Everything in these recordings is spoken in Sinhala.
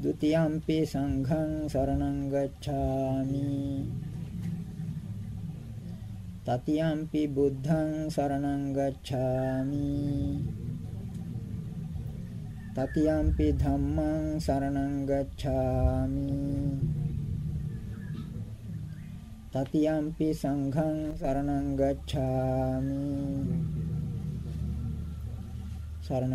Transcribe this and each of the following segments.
ဒ ුතියම්පි සංඝං සරණං ගච්ඡාමි තතියම්පි බුද්ධං සරණං ගච්ඡාමි තතියම්පි ධම්මං සරණං ගච්ඡාමි තතියම්පි සංඝං සරණං ගච්ඡාමි සරණ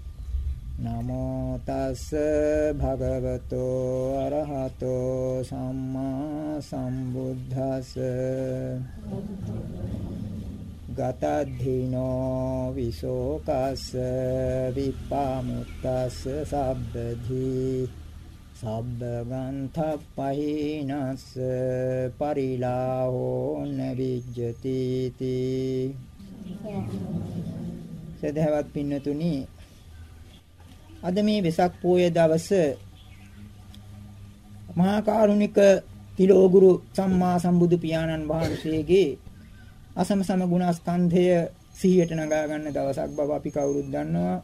නමෝ තස්ස භගවතෝ අරහතෝ සම්මා සම්බුද්දස්ස ගතද්ධිනෝ විසෝකස්ස විප්පාමුත්තස්ස සබ්බධි සබ්බගන්ථප්පහිනස්ස පරිලාහෝ නවිජ්ජති තී සදහවත් පින්නතුනි අද මේ වෙසක් පෝය දවස මහා කරුණික තිලෝගුරු සම්මා සම්බුදු පියාණන් වහන්සේගේ අසම සම ගුණස්කන්ධය සිහියට නගා ගන්න දවසක් බව අපි කවුරුත් දන්නවා.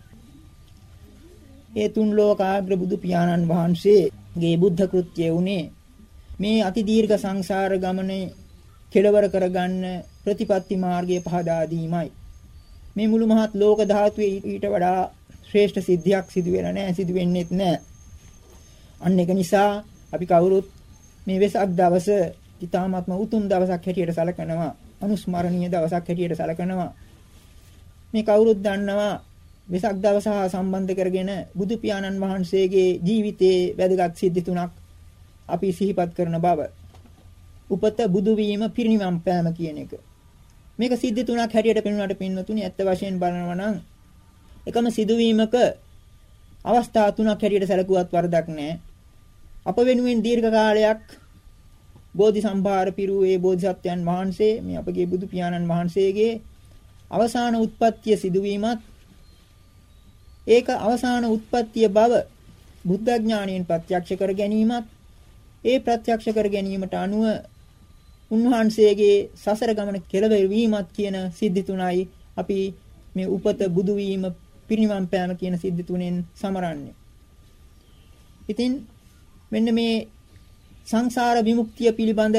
ඒ තුන් ලෝකාග්‍ර බුදු පියාණන් වහන්සේගේ බුද්ධ කෘත්‍යය උනේ මේ අති දීර්ඝ සංසාර ගමනේ කෙලවර කරගන්න ප්‍රතිපත්ති මාර්ගය පහදා දීමයි. මේ මුළු මහත් ලෝක ධාතුවේ ඊට වඩා ශ්‍රේෂ්ඨ සිද්ධියක් සිදු වෙලා නැහැ සිදු වෙන්නේත් නැහැ. අන්න ඒක නිසා අපි කවුරුත් මේ වෙසක් දවස ඊ타මාත්ම උතුම් දවසක් හැටියට සැලකනවා. අනුස්මරණීය දවසක් හැටියට සැලකනවා. මේ කවුරුත් දන්නවා වෙසක් දවස හා සම්බන්ධ කරගෙන බුදු පියාණන් වහන්සේගේ ජීවිතයේ වැදගත් සිද්ධි තුනක් අපි සිහිපත් කරන බව. උපත බුදු වීම පිරිනිවන් පෑම කියන එක. මේක සිද්ධි තුනක් හැටියට පෙන්වන්නට පින්නතුනි ඇත්ත වශයෙන් බලනවා නම් එකම සිදුවීමක අවස්ථා තුනක් හැටියට සැලකුවත් වරදක් නැහැ. අප වෙනුවෙන් දීර්ඝ කාලයක් බෝධි සම්භාර පිරූ ඒ බෝධිසත්වයන් වහන්සේ මේ අපගේ බුදු පියාණන් වහන්සේගේ අවසාන උත්පත්තිය සිදුවීමත් ඒක අවසාන උත්පත්තිය බව බුද්ධ ඥාණයෙන් ප්‍රත්‍යක්ෂ කර ගැනීමත් ඒ ප්‍රත්‍යක්ෂ කර ගැනීමට අනුව උන්වහන්සේගේ සසර ගමන කෙලවෙර වීමත් කියන සිද්ධි තුනයි අපි මේ උපත බුදු වීම පිරිනිවන් පෑම කියන සිද්ධි තුනෙන් සමරන්නේ. ඉතින් මෙන්න මේ සංසාර විමුක්තිය පිළිබඳ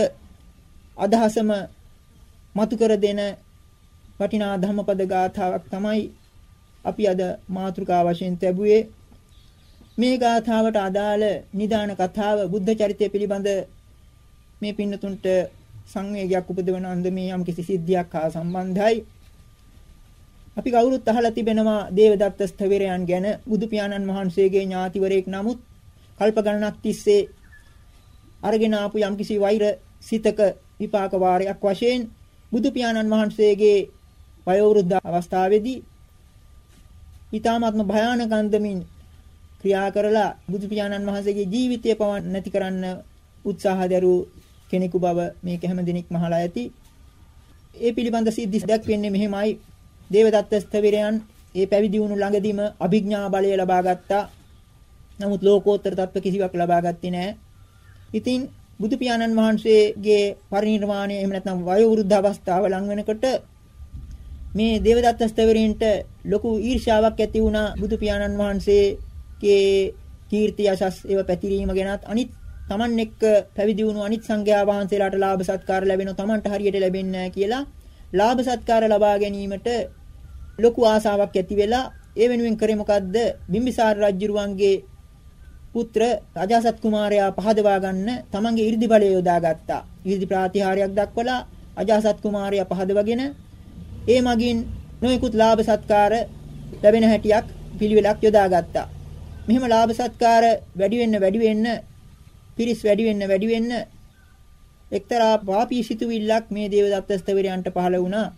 අදහසම මතු කර දෙන වටිනා ධම්මපද ගාථාවක් තමයි අපි අද මාතෘකා වශයෙන් ලැබුවේ මේ ගාථාවට අදාළ නිදාන කතාව බුද්ධ චරිතය පිළිබඳ මේ පින්නතුන්ට සංවේගයක් උපදවන අන්දමේ යම් කිසි සිද්ධියක් හා සම්බන්ධයි අපි කවුරුත් අහලා තිබෙනවා දේවදත්ත ස්ථවිරයන් ගැන බුදු පියාණන් වහන්සේගේ ඥාතිවරයෙක් නමුත් කල්ප ගණනක් තිස්සේ අරගෙන ආපු යම්කිසි වෛර සිතක විපාක වාරයක් වශයෙන් බුදු පියාණන් වහන්සේගේ වයෝවෘද්ධ අවස්ථාවේදී ඊ타මාත්ම භයානක අන්දමින් ක්‍රියා කරලා බුදු පියාණන් වහන්සේගේ ජීවිතය පවන් නැති කරන්න උත්සාහ දරූ කෙනෙකු බව මේක හැම දිනෙක මහලා ඇති. ඒ පිළිබඳ සිද්ධි දැක්වෙන්නේ මෙහෙමයි. දේවදත්ත ස්තවිරයන් ඒ පැවිදි වුණු ළඟදීම අභිඥා බලය ලබා ගත්තා. නමුත් ලෝකෝත්තර තත්ත්ව කිසිවක් ලබා ගත්තේ නැහැ. ඉතින් බුදු පියාණන් වහන්සේගේ පරිණිරවාණය එහෙම නැත්නම් වයෝ වෘද්ධ අවස්ථාව ලං වෙනකොට මේ දේවදත්ත ස්තවරීන්ට ලොකු ඊර්ෂාවක් ඇති වුණා බුදු පියාණන් වහන්සේගේ කීර්ති යශස් ඒව පැතිරීම ගැනත් අනිත් Taman එක්ක පැවිදි වුණු අනිත් සංඝයා වහන්සේලාට ලාභ සත්කාර ලැබෙනවා Tamanට හරියට ලැබෙන්නේ නැහැ කියලා ලාභ සත්කාර ලබා ගැනීමට ලොකු ආසාවක් ඇති වෙලා ඒ වෙනුවෙන් කරේ මොකද්ද? බිම්බිසාර රජුරුවන්ගේ පුත්‍ර රජාසත් කුමාරයා පහදවා ගන්න තමන්ගේ 이르දි බලය යොදාගත්තා. 이르දි ප්‍රාතිහාරයක් දක්වලා අජාසත් කුමාරයා පහදවගෙන ඒ මගින් නොයෙකුත් ලාභ සත්කාර ලැබෙන හැටියක් පිළිවෙලක් යොදාගත්තා. මෙහෙම ලාභ සත්කාර වැඩි වෙන්න වැඩි වෙන්න පිරිස් වැඩි වෙන්න වැඩි වෙන්න එක්තරා පාපී සිතුවිල්ලක් මේ දේවදත්ත ස්තවිරයන්ට පහළ වුණා.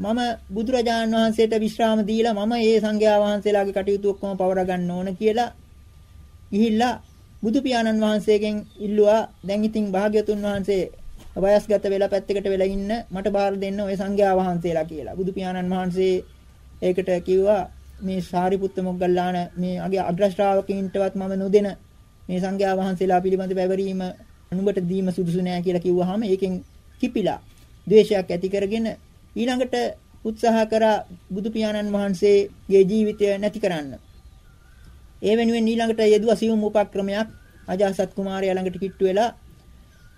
මම බුදුරජාණන් වහන්සේට විශ්‍රාම දීලා මම ඒ සංඝයා වහන්සේලාගේ කටයුතු ඔක්කොම පවර ගන්න ඕන කියලා ගිහිල්ලා බුදු පියාණන් වහන්සේගෙන් ඉල්ලුවා දැන් ඉතින් භාග්‍යතුන් වහන්සේ වයස්ගත වෙලා පැත්තකට වෙලා ඉන්න මට බාර දෙන්න ඔය සංඝයා වහන්සේලා කියලා. බුදු පියාණන් වහන්සේ ඒකට කිව්වා මේ සාරිපුත්ත මොග්ගල්ලාන මේ අගේ අග්‍ර ශ්‍රාවකීන්ටවත් මම නොදෙන මේ සංඝයා වහන්සේලා පිළිබඳ පැවරීම නුඹට දීම සුදුසු නෑ කියලා කිව්වහම ඒකෙන් කිපිලා ද්වේෂයක් ඇති කරගෙන ඊළඟට උත්සාහ කරා බුදු පියාණන් වහන්සේගේ ජීවිතය නැති කරන්න. ඒ වෙනුවෙන් ඊළඟට යෙදුවා සියුම් උපක්‍රමයක් අජාසත් කුමාරයා ළඟට කිට්ටු වෙලා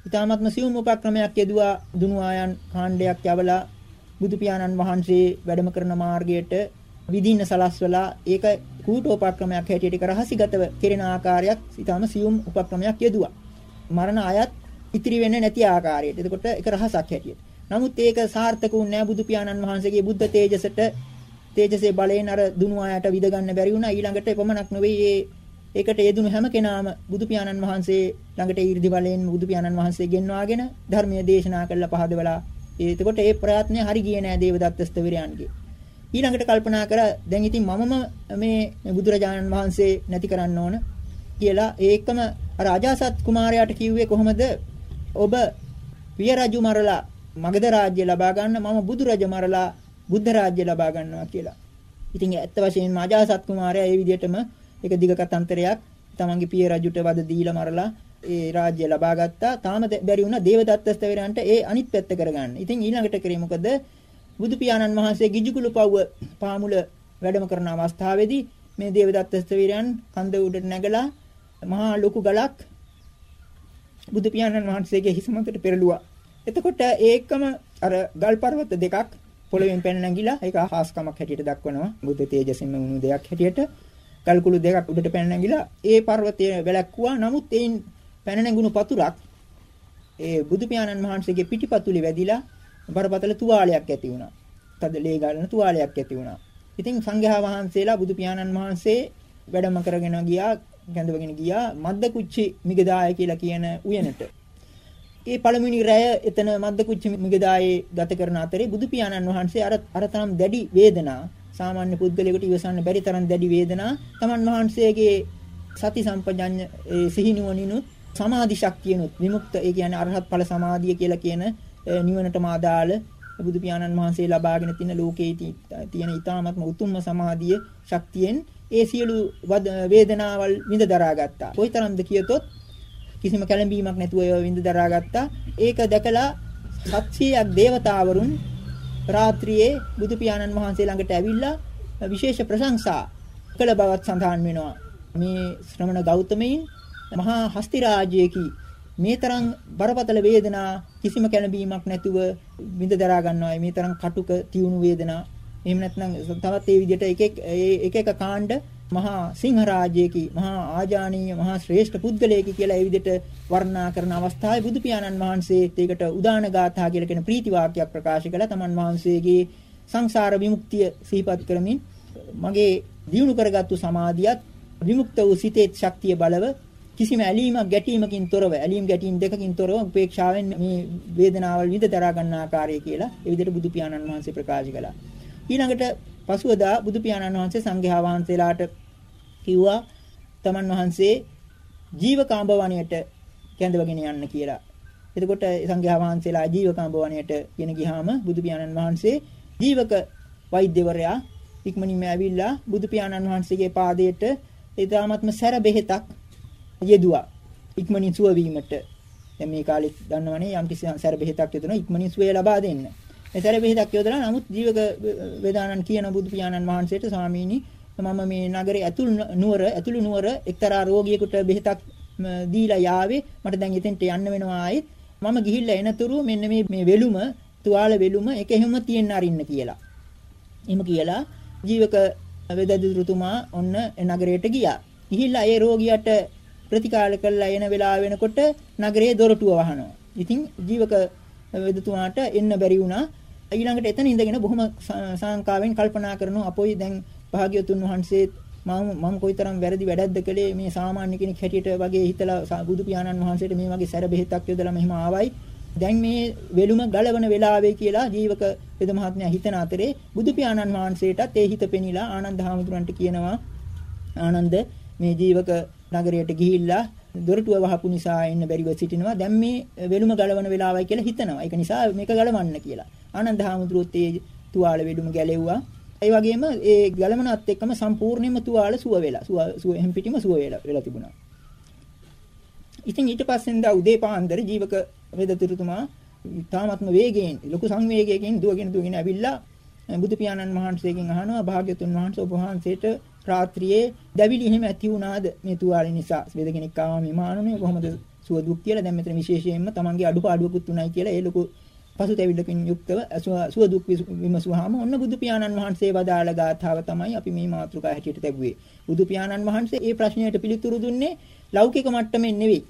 ඊ타මත්ම සියුම් උපක්‍රමයක් යෙදුවා දුනුආයන් කාණ්ඩයක් යවලා බුදු පියාණන් වහන්සේ වැඩම කරන මාර්ගයට විදින්න සලස්වලා ඒක කූටෝපක්‍රමයක් හැටියට රහසිගතව කෙරෙන ආකාරයක් ඊටම සියුම් උපක්‍රමයක් යෙදුවා. මරණ අයත් ඉතිරි වෙන්නේ නැති ආකාරයට. එතකොට ඒක රහසක් හැටියට. නමුත් ඒක සාර්ථක වුණේ නැහැ බුදු පියාණන් වහන්සේගේ බුද්ධ තේජසට. තේජසේ බලයෙන් අර දුනු ආයට විද ගන්න බැරි වුණා. ඊළඟට එපමණක් නෙවෙයි ඒකට යෙදුණු හැම කෙනාම බුදු පියාණන් වහන්සේ ළඟට ඊර්ධි බලයෙන් බුදු පියාණන් වහන්සේ ගෙන්වාගෙන ධර්මයේ දේශනා කළා පහදවලා එතකොට ඒ ප්‍රයත්නය හරි ගියේ නෑ දේවදත්ත ස්තවිරයන්ගේ ඊළඟට කල්පනා කරා දැන් ඉතින් මමම මේ බුදුරජාණන් වහන්සේ නැති කරන්න ඕන කියලා ඒකම අර අජාසත් කුමාරයාට කිව්වේ කොහොමද? ඔබ පිය රජු මරලා මගධ රාජ්‍ය ලබා ගන්න මම බුදු රජ මරලා බුද්ධ රාජ්‍ය ලබා ගන්නවා කියලා. ඉතින් ඇත්ත වශයෙන්ම අජාසත් කුමාරයා ඒ විදිහටම ඒක දිග කතන්තරයක් තමන්ගේ පිය රජුට වද දීලා මරලා ඒ රාජ්‍ය ලබා ගත්තා. තාම බැරි වුණා දේවදත්ත ස්තවරයන්ට ඒ අනිත් පැත්ත කරගන්න. ඉතින් ඊළඟට කරේ මොකද? බුදු පියාණන් වහන්සේ ගිජුකුළු පව්ව පාමුල වැඩම කරන අවස්ථාවේදී මේ දේවදත්ත ස්තවරයන් කන්ද උඩට නැගලා මහා ලොකු ගලක් බුදු පියාණන් වහන්සේගේ හිස මතට පෙරළුවා. එතකොට ඒකම අර ගල් පර්වත දෙකක් පොළවෙන් පැන නැගිලා ඒක හාස්කමක් හැටියට දක්වනවා. බුද්ධ තේජසින්ම වුණු දෙයක් හැටියට. ගල්කුළු දෙකක් උඩට පැන නැගිලා ඒ පර්වතය වැළැක්කුවා. නමුත් ඒන් පැන නැගුණු පතුරක් ඒ බුදු පියාණන් වහන්සේගේ පිටිපතුලේ වැදිලා බරපතල තුවාලයක් ඇති වුණා. තද ලේ ගලන තුවාලයක් ඇති වුණා. ඉතින් සංඝයා වහන්සේලා බුදු පියාණන් වහන්සේ වැඩම කරගෙන ගියා, ගැඳවගෙන ගියා මද්ද කුච්චි මිගදාය කියලා කියන උයනට. ඒ පළමුවෙනි රැය එතන මද්ද කුච්චි මිගදායේ ගත කරන අතරේ බුදු පියාණන් වහන්සේ අර අර තරම් දැඩි වේදනා සාමාන්‍ය පුද්ගලයෙකුට ඉවසන්න බැරි තරම් දැඩි වේදනා තමන් වහන්සේගේ සති සම්පජඤ්ඤ සිහිනුවණිනුත් සමාධි ශක්තියනුත් විමුක්ත ඒ කියන්නේ අරහත් ඵල සමාධිය කියලා කියන නිවනටම අදාළ බුදු පියාණන් වහන්සේ ලබාගෙන තින ලෝකේ තියෙන ඊ타ත්ම උතුම්ම සමාධිය ශක්තියෙන් ඒ සියලු වේදනාවල් විඳ දරාගත්තා. කොයිතරම්ද කියතොත් කිසිම කැළඹීමක් නැතුව ඒව විඳ දරාගත්තා. ඒක දැකලා 700ක් දේවතාවරුන් රාත්‍රියේ බුදු පියාණන් වහන්සේ ළඟට ඇවිල්ලා විශේෂ ප්‍රශංසා කළ බවත් සඳහන් වෙනවා. මේ ශ්‍රමණ ගෞතමයින් මහා හස්ති රාජ්‍යයේ මේ තරම් බරපතල වේදනා කිසිම කැළඹීමක් නැතුව විඳ දරා ගන්නවා. මේ තරම් කටුක තියුණු වේදනා. එහෙම නැත්නම් තවත් ඒ විදිහට එක එක එක කාණ්ඩ මහා සිංහ රාජ්‍යයේ මහා ආජානීය මහා ශ්‍රේෂ්ඨ පුද්ගලයෙකි කියලා ඒ විදිහට වර්ණනා කරන අවස්ථාවේ බුදු පියාණන් වහන්සේ ඒකට උදාන ගාථා කියලා කියන ප්‍රීති වාක්‍යයක් ප්‍රකාශ කළා. තමන් වහන්සේගේ සංසාර විමුක්තිය සිහිපත් කරමින් මගේ දියුණු කරගත්තු සමාධියත් විමුක්ත වූ සිතේ ශක්තිය බලව කිසිම ඇලීමක් ගැටීමකින් තොරව ඇලීම් ගැටීම් දෙකකින් තොරව උපේක්ෂාවෙන් මේ වේදනාවල් විඳ දරා ගන්න ආකාරය කියලා ඒ විදිහට බුදු පියාණන් වහන්සේ ප්‍රකාශ කළා. ඊළඟට පසුවදා බුදු පියාණන් වහන්සේ සංඝයා වහන්සේලාට කිව්වා තමන් වහන්සේ ජීවකාඹ වණයට කැඳවගෙන යන්න කියලා. එතකොට සංඝයා වහන්සේලා ජීවකාඹ වණයට ගෙන ගියාම බුදු පියාණන් වහන්සේ ජීවක වෛද්‍යවරයා ඉක්මනින්ම ඇවිල්ලා බුදු පියාණන් වහන්සේගේ පාදයට ඊ타ත්ම සැර බෙහෙතක් යෙදුවා. ඉක්මනින් සුව වීමට. දැන් මේ කාලෙත් දන්නවනේ යම් කිසි සැර බෙහෙතක් යොදනවා ඉක්මනින් සුවය ලබා දෙන්න. මේ සැර බෙහෙතක් යොදලා නමුත් ජීවක වේදානන් කියන බුදු පියාණන් වහන්සේට ස්වාමීනි මම මේ නගරේ ඇතුළු නුවර ඇතුළු නුවර එක්තරා රෝගියෙකුට බෙහෙතක් දීලා යාවේ මට දැන් එතෙන්ට යන්න වෙනවා ආයෙත් මම ගිහිල්ලා එනතුරු මෙන්න මේ මේ වෙලුම තුවාල වෙලුම එක එහෙම තියෙන්න අරින්න කියලා. එහෙම කියලා ජීවක වේදදුරුතුමා ඔන්න නගරයට ගියා. ගිහිල්ලා ඒ රෝගියාට ප්‍රතිකාර කළා එන වෙලාව වෙනකොට නගරයේ දොරටුව වහනවා. ඉතින් ජීවක වේදතුමාට එන්න බැරි වුණා. ඊළඟට එතන ඉඳගෙන බොහොම සාංකාවෙන් කල්පනා කරනවා අපොයි දැන් භාග්‍යතුන් වහන්සේ මම මම කොයිතරම් වැරදි වැඩක්ද කළේ මේ සාමාන්‍ය කෙනෙක් හැටියට වගේ හිතලා බුදු පියාණන් වහන්සේට මේ වගේ සැර බෙහෙතක් යොදලා මෙහෙම ආවයි දැන් මේ වෙලුම ගලවන වෙලාවේ කියලා ජීවක වෙද මහත්මයා හිතන අතරේ බුදු පියාණන් වහන්සේටත් ඒ හිත පෙනිලා ආනන්ද හාමුදුරන්ට කියනවා ආනන්ද මේ ජීවක නගරයට ගිහිල්ලා දොරටුව වහපු නිසා එන්න බැරිව සිටිනවා. දැන් මේ වෙලුම ගලවන වෙලාවයි කියලා හිතනවා. ඒක නිසා මේක ගලවන්න කියලා. ආනන්ද හාමුදුරුවෝත් ඒ තුවාල වෙලුම ගැලෙව්වා. ඒ වගේම ඒ ගලමනත් එක්කම සම්පූර්ණයෙන්ම තුවාල සුව වෙලා. සුව සුව එහෙම් පිටිම සුව වෙලා වෙලා තිබුණා. ඉතින් ඊට පස්සෙන් දා උදේ පාන්දර ජීවක වේදතුරුතුමා තාමත්ම වේගයෙන් ලොකු සංවේගයකින් දුවගෙන දුවගෙන ඇවිල්ලා බුදු පියාණන් වහන්සේගෙන් අහනවා භාග්‍යතුන් වහන්සේ ඔබ වහන්සේට රාත්‍රියේ දැවිලි එහෙම ඇති වුණාද මේ තුවාලේ නිසා වේද කෙනෙක් ආවා මේ මානුනේ කොහොමද සුව දුක් කියලා දැන් මෙතන විශේෂයෙන්ම තමන්ගේ අඩුපාඩුවකුත් උනායි කියලා ඒ ලොකු පසුතැවිල්ලකින් යුක්තව සුව දුක් විමසුවාම ඔන්න බුදු පියාණන් වහන්සේ වදාළ ගාථාව තමයි අපි මේ මාතෘකාව හැටියට ලැබුවේ. බුදු පියාණන් වහන්සේ මේ ප්‍රශ්නයට පිළිතුරු දුන්නේ ලෞකික මට්ටමින් නෙවෙයි.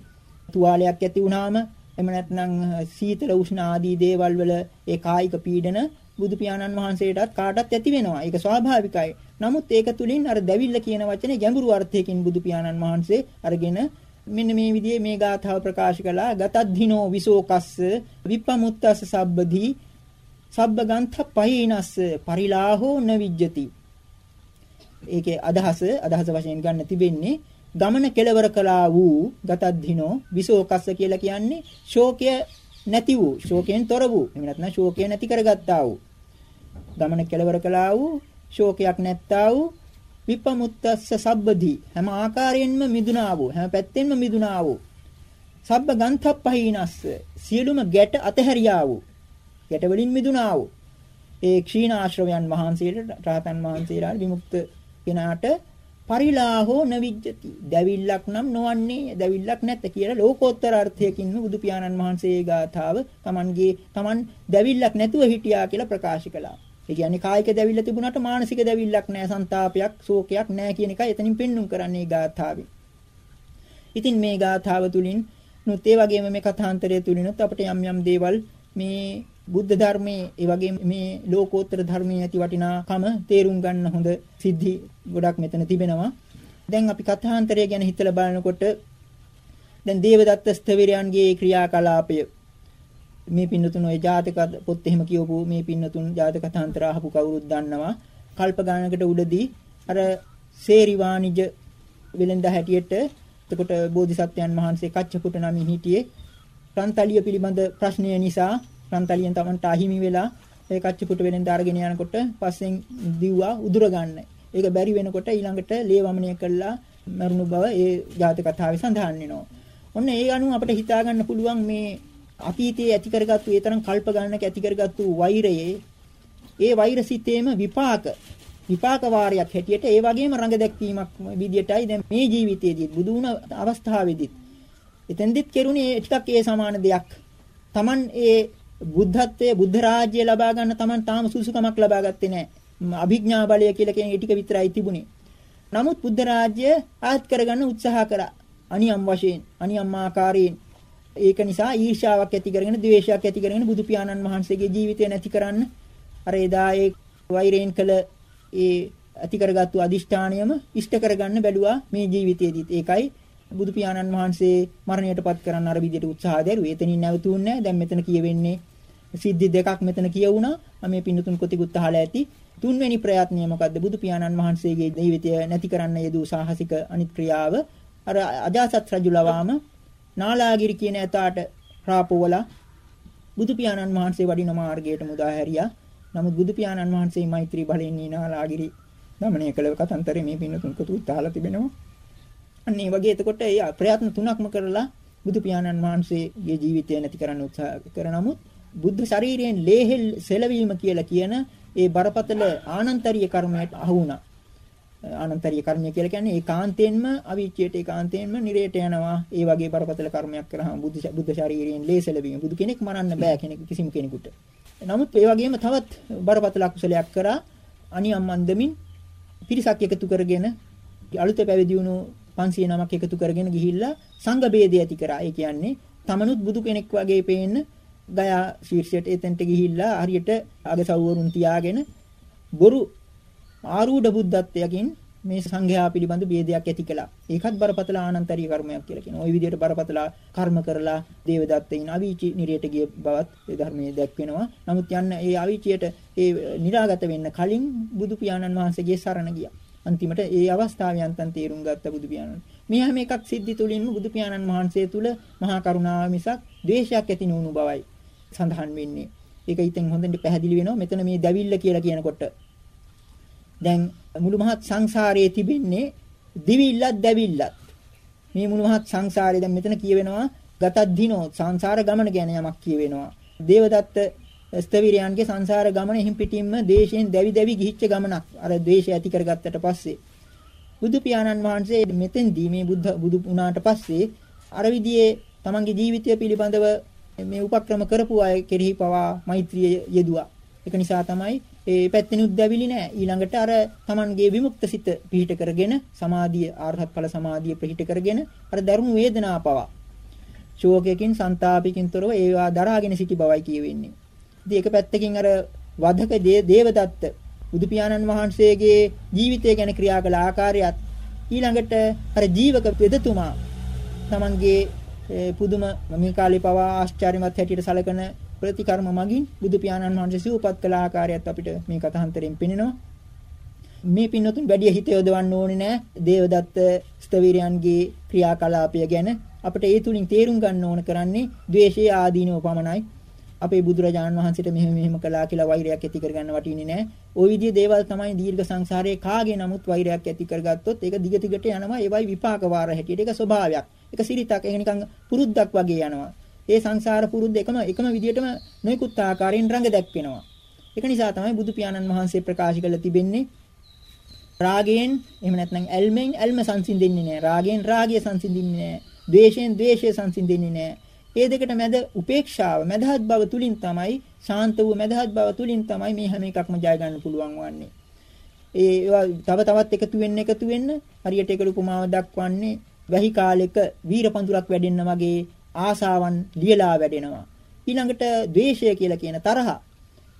තුවාලයක් ඇති වුණාම එහෙම නැත්නම් සීතල උෂ්ණ ආදී දේවල් වල ඒ කායික පීඩන බුදු පියාණන් වහන්සේටත් කාටත් ඇති වෙනවා. ඒක ස්වාභාවිකයි. නමුත් ඒක තුලින් අර දැවිල්ල කියන වචනේ ගැඹුරු අර්ථයකින් බුදු පියාණන් වහන්සේ අරගෙන මෙන්න මේ විදිහේ මේ ගාථාව ප්‍රකාශ කළා. ගතද්ධිනෝ විසෝකස්ස විප්පමුත්තස්ස සබ්බදී සබ්බගන්ත පහිනස්ස පරිලාහෝ නවිජ්ජති. ඒකේ අදහස අදහස වශයෙන් ගන්න තිබෙන්නේ ගමන කෙලවර කළා වූ ගතද්ධිනෝ විසෝකස්ස කියලා කියන්නේ ශෝකය නැති වූ ශෝකයෙන් තොර වූ එහෙම නැත්නම් ශෝකය නැති කරගත්තා වූ ගමන කෙලවර කළා වූ ශෝකයක් නැත්තා වූ විපමුත්තස්ස සබ්බදී. හැම ආකාරයෙන්ම මිදුනා වූ හැම පැත්තෙන්ම මිදුනා වූ. සබ්බ ගන්තප්පහිනස්ස සියලුම ගැට අතහැරියා වූ. ගැට වලින් මිදුනා වූ. ඒ ක්ෂීණ ආශ්‍රවයන් වහන්සේට රාතන් වහන්සේලා විමුක්ත කෙනාට පරිලාහෝ නවිජ්ජති. දැවිල්ලක් නම් නොවන්නේ දැවිල්ලක් නැත්te කියලා ලෝකෝත්තර අර්ථයකින් බුදු පියාණන් වහන්සේ ගාථාව Tamanගේ Taman දැවිල්ලක් නැතුව හිටියා කියලා ප්‍රකාශ කළා. ඒ කියන්නේ කායික දැවිල්ල තිබුණාට මානසික දැවිල්ලක් නැහැ, ਸੰతాපයක්, ශෝකයක් නැහැ කියන එකයි එතනින් පෙන්눔 කරන්නේ ගාථාවෙන්. ඉතින් මේ ගාථාව තුලින් නුත් ඒ වගේම මේ කථාන්තරය තුලිනුත් අපිට යම් යම් දේවල් මේ බුද්ධ ධර්මයේ ඒ වගේම මේ ලෝකෝත්තර ධර්මයේ ඇති වටිනාකම තේරුම් ගන්න හොඳ සිද්ධි ගොඩක් මෙතන තිබෙනවා. දැන් අපි කථාන්තරය ගැන හිතලා බලනකොට දැන් දේවදත්ත ස්තවිරයන්ගේ ක්‍රියාකලාපය මේ පින්නතුන් ওই ජාතක පොත් එහෙම කියවපු මේ පින්නතුන් ජාතක කථාන්තර අහපු කවුරුත් දන්නවා. කල්ප ගණනකට උඩදී අර සේරි වාණිජ වෙලෙන්ද හැටියට එතකොට බෝධිසත්වයන් වහන්සේ කච්චකුට නමින් හිටියේ රන්තලිය පිළිබඳ ප්‍රශ්නය නිසා රන්තලියෙන් Tamanට අහිමි වෙලා ඒ කච්චකුට වෙලෙන්ද අරගෙන යනකොට පස්සෙන් දිව්වා උදුර ගන්න. ඒක බැරි වෙනකොට ඊළඟට ලේවමනය කළා මරුණු බව ඒ ජාතක කතාවේ සඳහන් වෙනවා. ඔන්න ඒ අනුව අපිට හිතා ගන්න පුළුවන් මේ අතීතයේ ඇති කරගත්තු ඒ තරම් කල්ප ගණනක ඇති කරගත්තු වෛරයේ ඒ වෛරසිතේම විපාක විපාක වාරයක් හැටියට ඒ වගේම රඟ දැක්වීමක් විදියටයි දැන් මේ ජීවිතයේදී බුදු වුණ අවස්ථාවේදී එතෙන්දිත් කෙරුණේ ටිකක් ඒ සමාන දෙයක්. Taman ඒ බුද්ධත්වයේ බුද්ධ රාජ්‍ය ලබා ගන්න Taman තාම සුසුකමක් ලබා ගත්තේ නැහැ. අභිඥා බලය කියලා කියන ටික විතරයි තිබුණේ. නමුත් බුද්ධ රාජ්‍ය ආත් කරගන්න උත්සාහ කරා. අනියම් වශයෙන්, අනියම් ආකාරයෙන් ඒක නිසා ඊර්ෂාවක් ඇති කරගෙන, ද්වේෂයක් ඇති කරගෙන බුදු පියාණන් වහන්සේගේ ජීවිතය නැති කරන්න අර එදා ඒ වෛරයෙන් කළ ඒ ඇති කරගත්තු අදිෂ්ඨානයම ඉෂ්ට කරගන්න බැලුවා මේ ජීවිතයේදීත්. ඒකයි බුදු පියාණන් වහන්සේ මරණයටපත් කරන්න අර විදිහට උත්සාහ දැරුවේ. එතනින් නැවතුන්නේ නැහැ. දැන් මෙතන කියවෙන්නේ සිද්ධි දෙකක් මෙතන කියවුණා. මේ පින්නතුන් කොටිකුත් අහලා ඇති. තුන්වෙනි ප්‍රයත්නය මොකද්ද? බුදු පියාණන් වහන්සේගේ ජීවිතය නැති කරන්න යෙදූ සාහසික අනිත් ක්‍රියාව අර අජාසත් රජු ලවාම නාලාගිරි කියන ඇතාට රාපෝවලා බුදු පියාණන් වහන්සේ වඩින මාර්ගයට මුදා හැරියා. නමුත් බුදු පියාණන් වහන්සේ මෛත්‍රී බලයෙන් නාලාගිරි දමණය කළ කතන්තරේ මේ පින්නතුන් කොටුත් අහලා තිබෙනවා. අන්න ඒ වගේ එතකොට ඒ ප්‍රයත්න තුනක්ම කරලා බුදු පියාණන් වහන්සේගේ ජීවිතය නැති කරන්න උත්සාහ කරනමුත් බුද්ධ ශරීරයෙන් ලේහෙල් සෙලවීම කියලා කියන ඒ බරපතල ආනන්තරීය කර්මයට අහු වුණා. ආනන්තරීය කර්මය කියලා කියන්නේ ඒකාන්තයෙන්ම අවීචයට ඒකාන්තයෙන්ම නිරේට යනවා. ඒ වගේ බරපතල කර්මයක් කරාම බුද්ධ බුද්ධ ශරීරයෙන් ලේසෙලවීම. බුදු කෙනෙක් මරන්න බෑ කෙනෙක් කිසිම කෙනෙකුට. නමුත් ඒ වගේම තවත් බරපතල අකුසලයක් කරා අනියම් මන්දමින් පිරිසක් එකතු කරගෙන අලුත පැවිදි වුණු 500 නමක් එකතු කරගෙන ගිහිල්ලා සංඝ ભેදය ඇති කරා. ඒ කියන්නේ තමනුත් බුදු කෙනෙක් වගේ පේන්න ගයා ශීර්ෂයට එතෙන්ට ගිහිල්ලා හරියට අගසවුරුන් තියාගෙන බොරු ආරූඪ බුද්ධත්වයකින් මේ සංඝයා පිළිබඳ ભેදයක් ඇති කළා. ඒකත් බරපතල ආනන්තරීය කර්මයක් කියලා කියනවා. ওই විදිහට බරපතල කර්ම කරලා දේවදත්තයින් අවීචි නිරයට ගිය බවත් ඒ ධර්මයේ දැක් වෙනවා. නමුත් යන්න ඒ අවීචියට ඒ निराගත වෙන්න කලින් බුදු පියාණන් වහන්සේගේ සරණ ගියා. අන්තිමට ඒ අවස්ථාවේ අන්තන් තේරුම් ගත්ත බුදු පියාණන්. මේ හැම එකක් සිද්ධි තුලින්ම බුදු පියාණන් වහන්සේ තුල මහා කරුණාව මිසක් ද්වේෂයක් ඇති නොවුණු බවයි සඳහන් වෙන්නේ. ඒක ඉතින් හොඳට පැහැදිලි වෙනවා. මෙතන මේ දැවිල්ල කියලා කියනකොට දැන් මුළු මහත් සංසාරයේ තිබෙන්නේ දිවිල්ලත් දැවිල්ලත්. මේ මුළු මහත් සංසාරේ දැන් මෙතන කියවෙනවා ගතද්දිනෝ සංසාර ගමන ගැන යමක් කියවෙනවා. දේවදත්ත ස්තවිරයන්ගේ සංසාර ගමන එහිම් පිටින්ම දේශයෙන් දැවි දැවි ගිහිච්ච ගමනක්. අර ද්වේෂය ඇති කරගත්තට පස්සේ බුදු පියාණන් වහන්සේ මෙතෙන්දී මේ බුද්ධ බුදු වුණාට පස්සේ අර විදිහේ තමන්ගේ ජීවිතය පිළිබඳව මේ උපක්‍රම කරපු අය කෙරෙහි පවා මෛත්‍රිය යෙදුවා. ඒක නිසා තමයි ඒ පැත්තෙනුත් දැවිලි නෑ. ඊළඟට අර Tamanගේ විමුක්ත සිත පිහිට කරගෙන සමාධිය ආර්හත් ඵල සමාධිය පිහිට කරගෙන අර දරුණු වේදනා පවා ශෝකයෙන් ਸੰతాපිකින් තොරව ඒවා දරාගෙන සිටි බවයි කියවෙන්නේ. ඉතින් ඒක පැත්තකින් අර වධක දේවදත්ත බුදු පියාණන් වහන්සේගේ ජීවිතය ගැන ක්‍රියා කළ ආකාරයත් ඊළඟට අර ජීවක වෙදතුමා Tamanගේ පුදුම මේ කාලේ පවා ආශ්චර්යමත් හැටියට සැලකෙන ප්‍රතිකර්ම මගින් බුදු පියාණන් වහන්සේ සිව්පත් කළ ආකාරයත් අපිට මේ කතාන්තරයෙන් පෙනෙනවා. මේ පින්නතුන් වැඩි හිත යොදවන්න ඕනේ නෑ දේවදත්ත ස්තවීරයන්ගේ ක්‍රියාකලාපය ගැන අපිට ඒ තුලින් තේරුම් ගන්න ඕන කරන්නේ ද්වේෂයේ ආදීනව පමණයි. අපේ බුදුරජාණන් වහන්සේට මෙහෙම මෙහෙම කළා කියලා වෛරයක් ඇති කරගන්න වටින්නේ නැහැ. ওই විදිහේ දේවල් තමයි දීර්ඝ සංසාරයේ කාගේ නමුත් වෛරයක් ඇති කරගත්තොත් ඒක දිග දිගට යනවා. ඒවයි විපාක වාර හැටියට ඒක ස්වභාවයක්. ඒක සිරිතක්. ඒක නිකන් පුරුද්දක් වගේ යනවා. ඒ සංසාර පුරුද්ද එකම එකම විදිහටම නොයෙකුත් ආකාරයෙන් රඟ දැක්වෙනවා. ඒක නිසා තමයි බුදු පියාණන් වහන්සේ ප්‍රකාශ කළ තිබෙන්නේ රාගයෙන් එහෙම නැත්නම් ඇල්මෙන් ඇල්ම සංසිඳෙන්නේ නැහැ. රාගයෙන් රාගය සංසිඳෙන්නේ නැහැ. ද්වේෂයෙන් ද්වේෂය සංසිඳෙන්නේ නැහැ. ඒ දෙකට මැද උපේක්ෂාව මැදහත් බව තුලින් තමයි ශාන්ත වූ මැදහත් බව තුලින් තමයි මේ හැම එකක්ම ජය ගන්න පුළුවන් වන්නේ. ඒවා තව තවත් එකතු වෙන්න එකතු වෙන්න හරියට ඒක උපමාව දක්වන්නේ වැහි කාලෙක වීරපඳුරක් වැඩෙන්න වගේ ආසාවන් ලියලා වැඩෙනවා. ඊළඟට ද්වේෂය කියලා කියන තරහ.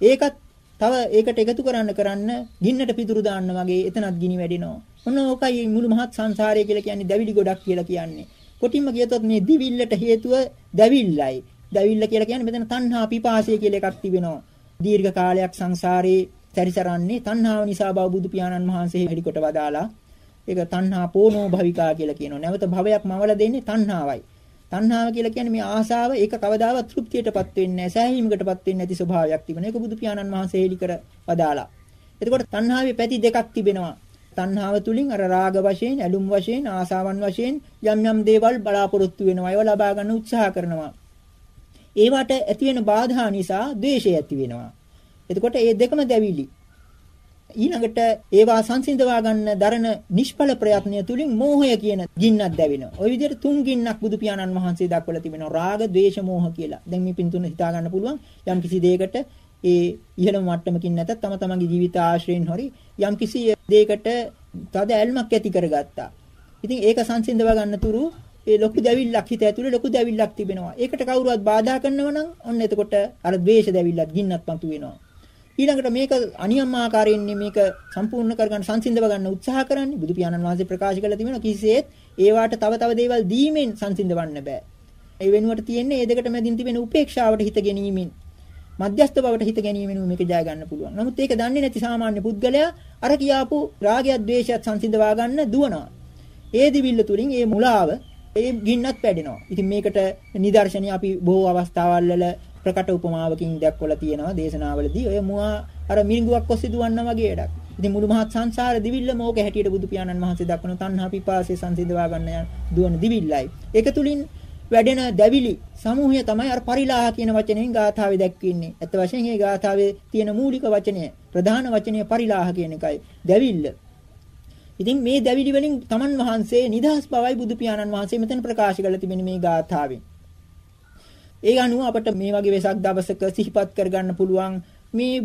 ඒකත් තව ඒකට එකතු කරන්න කරන්න ගින්නට පිදුරු දාන්න වගේ එතනත් ගිනි වැඩෙනවා. ඔන්න ඕකයි මුළු මහත් සංසාරය කියලා කියන්නේ දැවිලි ගොඩක් කියලා කියන්නේ. කොටින්ම කියතොත් මේ දිවිල්ලට හේතුව දැවිල්ලයි. දැවිල්ල කියලා කියන්නේ මෙතන තණ්හා පිපාසය කියලා එකක් තිබෙනවා. දීර්ඝ කාලයක් සංසාරේ සැරිසරන්නේ තණ්හාව නිසා බව බුදු පියාණන් වහන්සේ හෙලිකොට වදාලා ඒක තණ්හා පෝනෝ භවිකා කියලා කියනවා. නැවත භවයක් මවල දෙන්නේ තණ්හාවයි. තණ්හාව කියලා කියන්නේ මේ ආසාව ඒක කවදාවත් තෘප්තියටපත් වෙන්නේ නැහැ. සෑහීමකටපත් වෙන්නේ නැති ස්වභාවයක් තිබෙන. ඒක බුදු පියාණන් වහන්සේ හෙලි කර වදාලා. එතකොට තණ්හාවේ පැති දෙකක් තිබෙනවා. තණ්හාව තුලින් අර රාග වශයෙන්, ඇලුම් වශයෙන්, ආසාවන් වශයෙන් යම් යම් දේවල් බලාපොරොත්තු වෙනවා. ඒවා ලබා ගන්න උත්සාහ කරනවා. ඒවට ඇති වෙන බාධා නිසා ද්වේෂය ඇති වෙනවා. එතකොට මේ දෙකම දැවිලි. ඊළඟට ඒවා සංසිඳවා ගන්න දරන නිෂ්ඵල ප්‍රයත්නය තුලින් මෝහය කියන ගින්නක් දැවෙනවා. ওই විදිහට තුන් ගින්නක් බුදු පියාණන් වහන්සේ දක්වලා තිබෙනවා. රාග, ද්වේෂ, මෝහ කියලා. දැන් මේ පින්තුන හිතා ගන්න පුළුවන් යම් කිසි දෙයකට ඒ ඉහළම මට්ටමකින් නැතත් තම තමන්ගේ ජීවිත ආශ්‍රයෙන් හරි යම් කිසි දෙයකට තද ඇල්මක් ඇති කරගත්තා. ඉතින් ඒක සංසිඳවා ගන්න තුරු ඒ ලොකු දැවිල්ලක් හිත ඇතුලේ ලොකු දැවිල්ලක් තිබෙනවා. ඒකට කවුරුවත් බාධා කරනවා නම් ඔන්න එතකොට අර ද්වේෂ දැවිල්ලත් ගින්නත් පතු වෙනවා. ඊළඟට මේක අනියම් ආකාරයෙන් මේක සම්පූර්ණ කරගන්න සංසිඳව ගන්න උත්සාහ කරන්නේ බුදු පියාණන් වහන්සේ ප්‍රකාශ කළා තිබෙනවා කිසිසේත් ඒවට තව තව දේවල් දීමෙන් සංසිඳවන්න බෑ. ඒ වෙනුවට තියෙන්නේ මේ දෙකට මැදින් තිබෙන උපේක්ෂාවට හිත ගැනීමෙන් මධ්‍යස්ථ බවට හිත ගැනීමෙන් මේක ජය ගන්න පුළුවන්. නමුත් ඒක දන්නේ නැති සාමාන්‍ය පුද්ගලයා අර කියාපු රාගයත් ද්වේෂයත් සංසිඳවා ගන්න දුවනවා. ඒ දිවිල්ල තුලින් ඒ මුලාව ඒ ගින්නත් පැඩෙනවා. ඉතින් මේකට නිදර්ශනය අපි බොහෝ අවස්ථාවල් වල ප්‍රකට උපමාවකින් දැක්වලා තියෙනවා දේශනාවලදී. ඔය මුවා අර මිරිඟුවක් ඔස්සේ දුවන්නා වගේ වැඩක්. ඉතින් මුළු මහත් සංසාර දිවිල්ලම ඕක හැටියට බුදු පියාණන් වහන්සේ දක්වන තණ්හා පිපාසය සංසිඳවා ගන්න යන දුවන දිවිල්ලයි. ඒක තුලින් වැඩෙන දැවිලි සමූහය තමයි අර පරිලාහ කියන වචනයෙන් ගාථාවේ දැක්වෙන්නේ. ඇත්ත වශයෙන් මේ ගාථාවේ තියෙන මූලික වචනය ප්‍රධාන වචනය පරිලාහ කියන එකයි. දැවිල්ල. ඉතින් මේ දැවිලි වලින් තමන් වහන්සේ නිදහස් බවයි බුදු පියාණන් වහන්සේ මෙතන ප්‍රකාශ කරලා තිබෙන මේ ගාථාවෙන්. ඒ අනුව අපට මේ වගේ වෙසක් දවසක සිහිපත් කරගන්න පුළුවන් මේ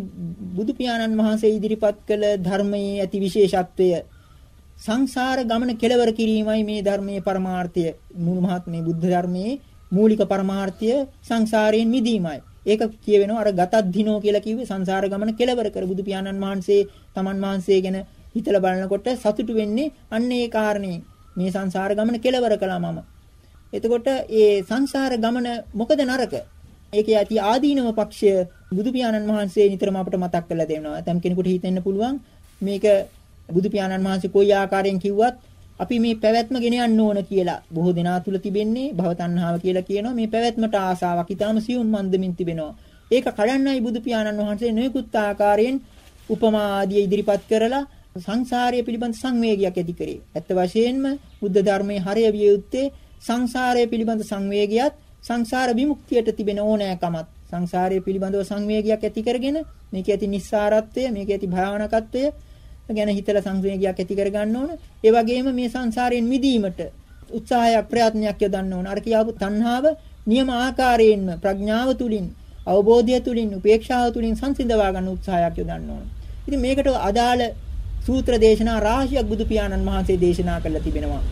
බුදු පියාණන් වහන්සේ ඉදිරිපත් කළ ධර්මයේ ඇති විශේෂත්වය සංසාර ගමන කෙලවර කිරීමයි මේ ධර්මයේ පරමාර්ථය මුළු මහත් මේ බුද්ධ ධර්මයේ මූලික පරමාර්ථය සංසාරයෙන් මිදීමයි. ඒක කියවෙනවා අර ගතත් දිනෝ කියලා කිව්වේ සංසාර ගමන කෙලවර කර බුදු පියාණන් වහන්සේ තමන් වහන්සේ ගැන හිතලා බලනකොට සතුටු වෙන්නේ අන්න ඒ කාරණේ. මේ සංසාර ගමන කෙලවර කළා මම. එතකොට ඒ සංසාර ගමන මොකද නරක? ඒකේ ඇති ආදීනව පක්ෂය බුදු පියාණන් වහන්සේ නිතරම අපට මතක් කරලා දෙනවා. තම් කෙනෙකුට හිතෙන්න පුළුවන් මේක බුදු පියාණන් වහන්සේ කොයි ආකාරයෙන් කිව්වත් අපි මේ පැවැත්ම ගෙන යන්න ඕන කියලා බොහෝ දෙනා තුල තිබෙන්නේ භවතණ්හාව කියලා කියනවා මේ පැවැත්මට ආසාවක් ඊටාම සියුම් මන්දමින් තිබෙනවා ඒක කඩන්නයි බුදු පියාණන් වහන්සේ නොයෙකුත් ආකාරයෙන් උපමා ආදී ඉදිරිපත් කරලා සංසාරය පිළිබඳ සංවේගයක් ඇති කරේ. ඇත්ත වශයෙන්ම බුද්ධ ධර්මයේ හරය විය යුත්තේ සංසාරය පිළිබඳ සංවේගයත් සංසාර විමුක්තියට තිබෙන ඕනෑකමත් සංසාරය පිළිබඳව සංවේගයක් ඇති කරගෙන මේකේ ඇති නිස්සාරත්වය මේකේ ඇති භයානකත්වය ගැන හිතලා සංවේගයක් ඇති කර ගන්න ඕන. ඒ වගේම මේ සංසාරයෙන් මිදීමට උත්සාහයක් ප්‍රයත්නයක් යොදන්න ඕන. අර කියාපු තණ්හාව නියම ආකාරයෙන්ම ප්‍රඥාව තුලින් අවබෝධය තුලින් උපේක්ෂාව තුලින් සංසිඳවා ගන්න උත්සාහයක් යොදන්න ඕන. ඉතින් මේකට අදාළ සූත්‍ර දේශනා රාශියක් බුදු පියාණන් වහන්සේ දේශනා කළා තිබෙනවා.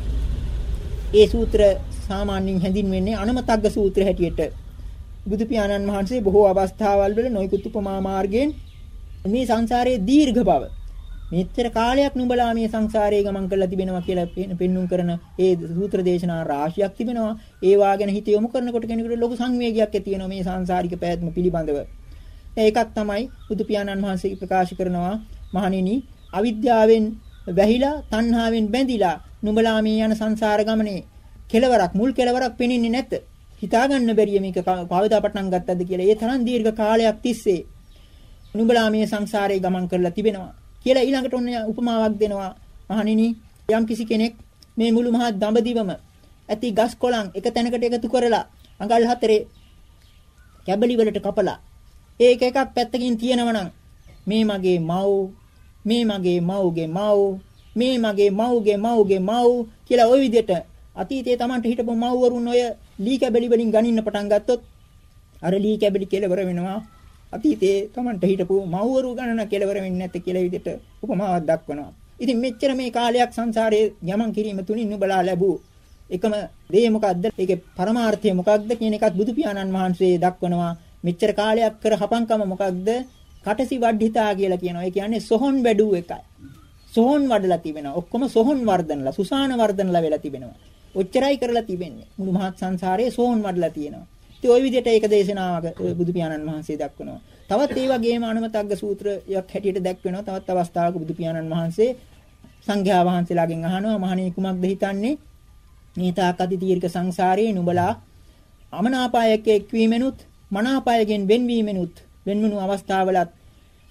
ඒ සූත්‍ර සාමාන්‍යයෙන් හැඳින්වෙන්නේ අනමතග්ග සූත්‍ර හැටියට. බුදු පියාණන් වහන්සේ බොහෝ අවස්ථාවල් වල නොයෙකුත් උපමා මාර්ගයෙන් මේ සංසාරයේ දීර්ඝ බව මෙච්චර කාලයක් නුඹලා මේ සංසාරයේ ගමන් කරලා තිබෙනවා කියලා පෙන්눔 කරන ඒ සූත්‍ර දේශනා රාශියක් තිබෙනවා. ඒවා ගැන හිත යොමු කරනකොට කෙනෙකුට ලොකු සංවේගයක් ඇති වෙනවා මේ සංසාරික පැවැත්ම පිළිබඳව. ඒකක් තමයි බුදු පියාණන් වහන්සේ ප්‍රකාශ කරනවා මහණෙනි අවිද්‍යාවෙන් වැහිලා තණ්හාවෙන් බැඳිලා නුඹලා මේ යන සංසාර ගමනේ කෙලවරක් මුල් කෙලවරක් පෙනෙන්නේ නැත. හිතාගන්න බැරිය මේක කවදා පටන් ගත්තද කියලා. ඒ තරම් දීර්ඝ කාලයක් තිස්සේ නුඹලා මේ සංසාරේ ගමන් කරලා තිබෙනවා. කියලා ඊළඟට ඔන්න උපමාවක් දෙනවා. මහණෙනි යම් කිසි කෙනෙක් මේ මුළු මහත් දඹදිවම ඇති ගස් කොළන් එක තැනකට එකතු කරලා අඟල් හතරේ කැබලි වලට කපලා ඒක එකක් පැත්තකින් තියෙනවනම් මේ මගේ මව් මේ මගේ මව්ගේ මව් මේ මගේ මව්ගේ මව්ගේ මව් කියලා ওই විදිහට අතීතයේ Tamanට හිටපු මව්වරුන් ඔය ලී කැබලි වලින් ගනින්න පටන් ගත්තොත් අර ලී කැබලි කෙලවර වෙනවා අතීතයේ Tamanට හිටපු මව්වරු ගණන කෙලවර වෙන්නේ නැත්තේ කියලා විදිහට උපමාවක් දක්වනවා. ඉතින් මෙච්චර මේ කාලයක් සංසාරයේ යමන් කිරීම තුලින් නුඹලා ලැබූ එකම දේ මොකද්ද? ඒකේ පරමාර්ථය මොකක්ද කියන එකත් බුදු පියාණන් වහන්සේ දක්වනවා. මෙච්චර කාලයක් කර හපංකම මොකක්ද? කටසි වඩ්ඩිතා කියලා කියනවා. ඒ කියන්නේ සොහොන් වැඩූ එකයි. සොහොන් වඩලා තිබෙනවා. ඔක්කොම සොහොන් වර්ධනලා, සුසාන වර්ධනලා වෙලා තිබෙනවා. ඔච්චරයි කරලා තිබෙන්නේ. මුළු මහත් සංසාරයේ සොහොන් වඩලා තියෙනවා. ඉතින් ওই විදිහට ඒක දේශනාවක බුදු පියාණන් වහන්සේ දක්වනවා. තවත් ඒ වගේම අනුමතග්ග සූත්‍රයක් හැටියට දැක්වෙනවා. තවත් අවස්ථාවක බුදු පියාණන් වහන්සේ සංඝයා වහන්සේලාගෙන් අහනවා මහණේ කුමක්ද හිතන්නේ? මේ තාක් අති දීර්ඝ සංසාරයේ නුඹලා අමනාපායක එක්වීමෙනුත් මනාපායගෙන් වෙන්වීමෙනුත් වෙන්වුණු අවස්ථාවලත්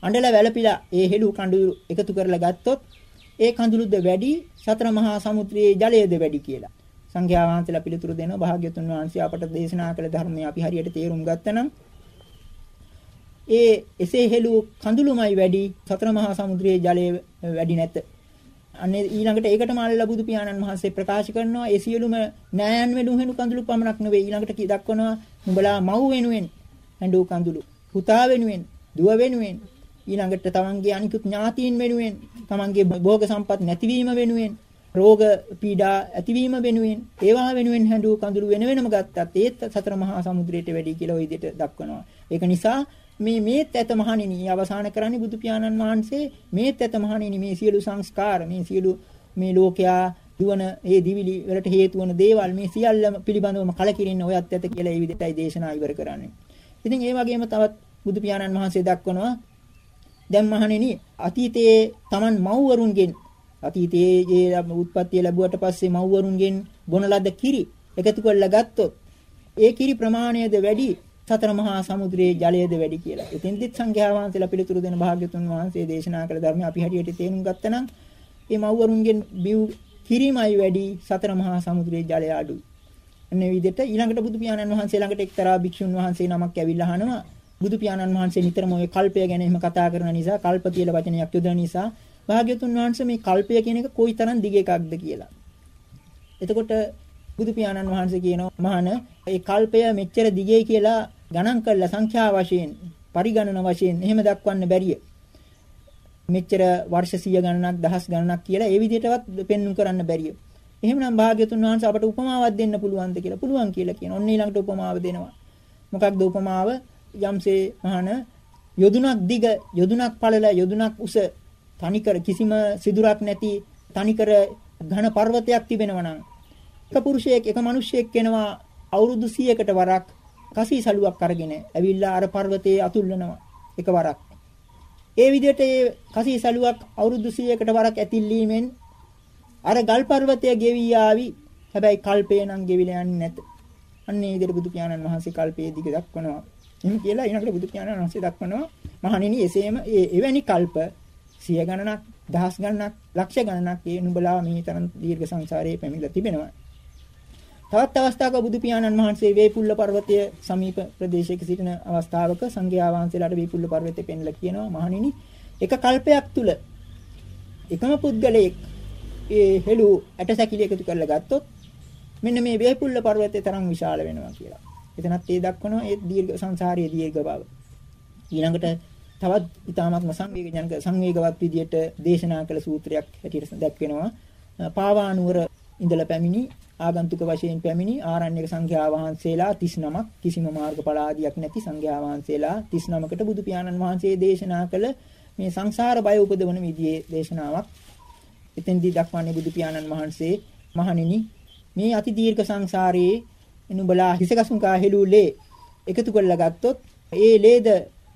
අඬල වැළපිලා ඒ හෙළු කඳුළු එකතු කරලා ගත්තොත් ඒ කඳුළුද වැඩි සතර මහා සමුද්‍රයේ ජලයද වැඩි කියලා. සංඝයා වහන්සේලා පිළිතුරු දෙනවා භාග්‍යතුන් වහන්සේ අපට දේශනා කළ ධර්මය අපි හරියට තේරුම් ගත්තනම් ඒ එසේ හෙළු කඳුළුමයි වැඩි සතර මහා සමුද්‍රයේ ජලය වැඩි නැත. අනේ ඊළඟට ඒකටම අල්ලලා බුදු පියාණන් වහන්සේ ප්‍රකාශ කරනවා ඒ සියලුම නෑයන් වෙනුවෙනු කඳුළු පමණක් නෙවෙයි ඊළඟට දක්වනවා නුඹලා මව් වෙනුවෙන් ඇඬු කඳුළු පුතා වෙනුවෙන් දුව වෙනුවෙන් ඊළඟට තමන්ගේ අනිකුත් ඥාතීන් වෙනුවෙන් තමන්ගේ භෝග සම්පත් නැතිවීම වෙනුවෙන් රෝග පීඩා ඇතිවීම වෙනුවෙන් ඒවා වෙනුවෙන් හැඬු කඳුළු වෙන වෙනම ගත්තත් ඒත් සතර මහා සමුද්‍රයට වැඩි කියලා ওই විදිහට දක්වනවා. ඒක නිසා මේ මේත් ඇත මහණෙනි අවසාන කරන්නේ බුදු පියාණන් වහන්සේ මේත් ඇත මහණෙනි මේ සියලු සංස්කාර මේ සියලු මේ ලෝකයා දුවන ඒ දිවිලි වලට හේතු වන දේවල් මේ සියල්ලම පිළිබඳවම කලකිරින්න ඔයත් ඇත කියලා ඒ විදිහටයි දේශනා ඉවර කරන්නේ. ඉතින් ඒ වගේම තවත් බුදු පියාණන් වහන්සේ දක්වනවා දැන් මහණෙනි අතීතයේ Taman මව්වරුන්ගෙන් අතීතයේ උත්පත්ති ලැබුවට පස්සේ මව්වරුන්ගෙන් බොන ලද කිරි එකතු කරලා ගත්තොත් ඒ කිරි ප්‍රමාණයද වැඩි සතර මහා සමුද්‍රයේ ජලයද වැඩි කියලා. එතෙන්දිත් සංඝයා වහන්සේලා පිළිතුරු දෙන භාග්‍යතුන් වහන්සේ දේශනා කළ ධර්මය අපි හරියට තේරුම් ගත්තනම් මේ මව්වරුන්ගෙන් බිව් කිරිමයි වැඩි සතර මහා සමුද්‍රයේ ජලය අඩුයි. අනේ විදිහට ඊළඟට බුදු පියාණන් වහන්සේ ළඟට එක්තරා භික්ෂුන් වහන්සේ නමක් ඇවිල්ලා අහනවා බුදු පියාණන් වහන්සේ නිතරම ওই කල්පය ගැන එහෙම කතා කරන නිසා කල්ප කියලා වචනයක් යොදන නිසා භාග්‍යතුන් වහන්සේ මේ කල්පය කියන එක කොයිතරම් දිග එකක්ද කියලා. එතකොට බුදු පියාණන් වහන්සේ කියනවා මහාන ඒ කල්පය මෙච්චර දිගේ කියලා ගණන් කරලා සංඛ්‍යා වශයෙන් පරිගණන වශයෙන් එහෙම දක්වන්න බැරිය. මෙච්චර වර්ෂ 100 ගණනක් දහස් ගණනක් කියලා ඒ විදිහටවත් පෙන්වු කරන්න බැරිය. එහෙමනම් භාග්‍යතුන් වහන්සේ අපට උපමාවක් දෙන්න පුළුවන්ද කියලා පුළුවන් කියලා කියන. ඔන්න ඊළඟට උපමාව දෙනවා. මොකක්ද උපමාව? යම්සේ මහාන යොදුනක් දිග යොදුනක් පළල යොදුනක් උස තනිකර කිසිම සිදුරක් නැති තනිකර ඝන පර්වතයක් තිබෙනවා නම් එක පුරුෂයෙක් එක මිනිහෙක් වෙනවා අවුරුදු 100කට වරක් කසී සලුවක් අරගෙන ඇවිල්ලා අර පර්වතයේ අතුල්ලනවා එකවරක්. ඒ විදිහට ඒ කසී සලුවක් අවුරුදු 100කට වරක් ඇතිල්ලීමෙන් අර ගල් පර්වතය ගෙවි ආවි. හැබැයි කල්පය නම් ගෙවිලා යන්නේ නැත. අන්න ඒ විදිහට බුදු පියාණන් වහන්සේ කල්පයේ දිග දක්වනවා. එහෙම කියලා ඊළඟට බුදු පියාණන් වහන්සේ දක්වනවා මහණෙනි එසේම එවැනි කල්ප සිය ගණනක් දහස් ගණනක් ලක්ෂ ගණනක් ඒ නුඹලා මේ තරම් දීර්ඝ සංසාරයේ පැමිණලා තිබෙනවා. තවත් අවස්ථාවක බුදු පියාණන් වහන්සේ වේපුල්ල පර්වතය සමීප ප්‍රදේශයක සිටින අවස්ථාවක සංඝයා වහන්සේලාට වේපුල්ල පර්වතය පෙන්ලා කියනවා මහණෙනි එක කල්පයක් තුල එකම පුද්ගලයෙක් ඒ හෙළු ඇටසැකිලි එකතු කරලා ගත්තොත් මෙන්න මේ වේපුල්ල පර්වතය තරම් විශාල වෙනවා කියලා. එතනත් ඒ දක්වනවා ඒ දීර්ඝ සංසාරයේ දීර්ඝ බව. ඊළඟට තවත් ඊටමත්ම සංවේගජනක සංවේගවත් විදියට දේශනා කළ සූත්‍රයක් හැටියට දැක්වෙනවා. පාවානුවර ඉඳලා පැමිණි ආගන්තුක වශයෙන් පැමිණි ආරණ්‍යක සංඝයා වහන්සේලා 39ක් කිසිම මාර්ගඵල ආදියක් නැති සංඝයා වහන්සේලා 39කට බුදු පියාණන් වහන්සේ දේශනා කළ මේ සංසාර බය උපදවන විදිහේ දේශනාවක්. එතෙන්දී දක්වන්නේ බුදු පියාණන් වහන්සේ මහණෙනි මේ අති දීර්ඝ සංසාරයේ නුඹලා හිසකසුන් කාහෙලුලේ එකතු කරලා ගත්තොත් ඒ ලේද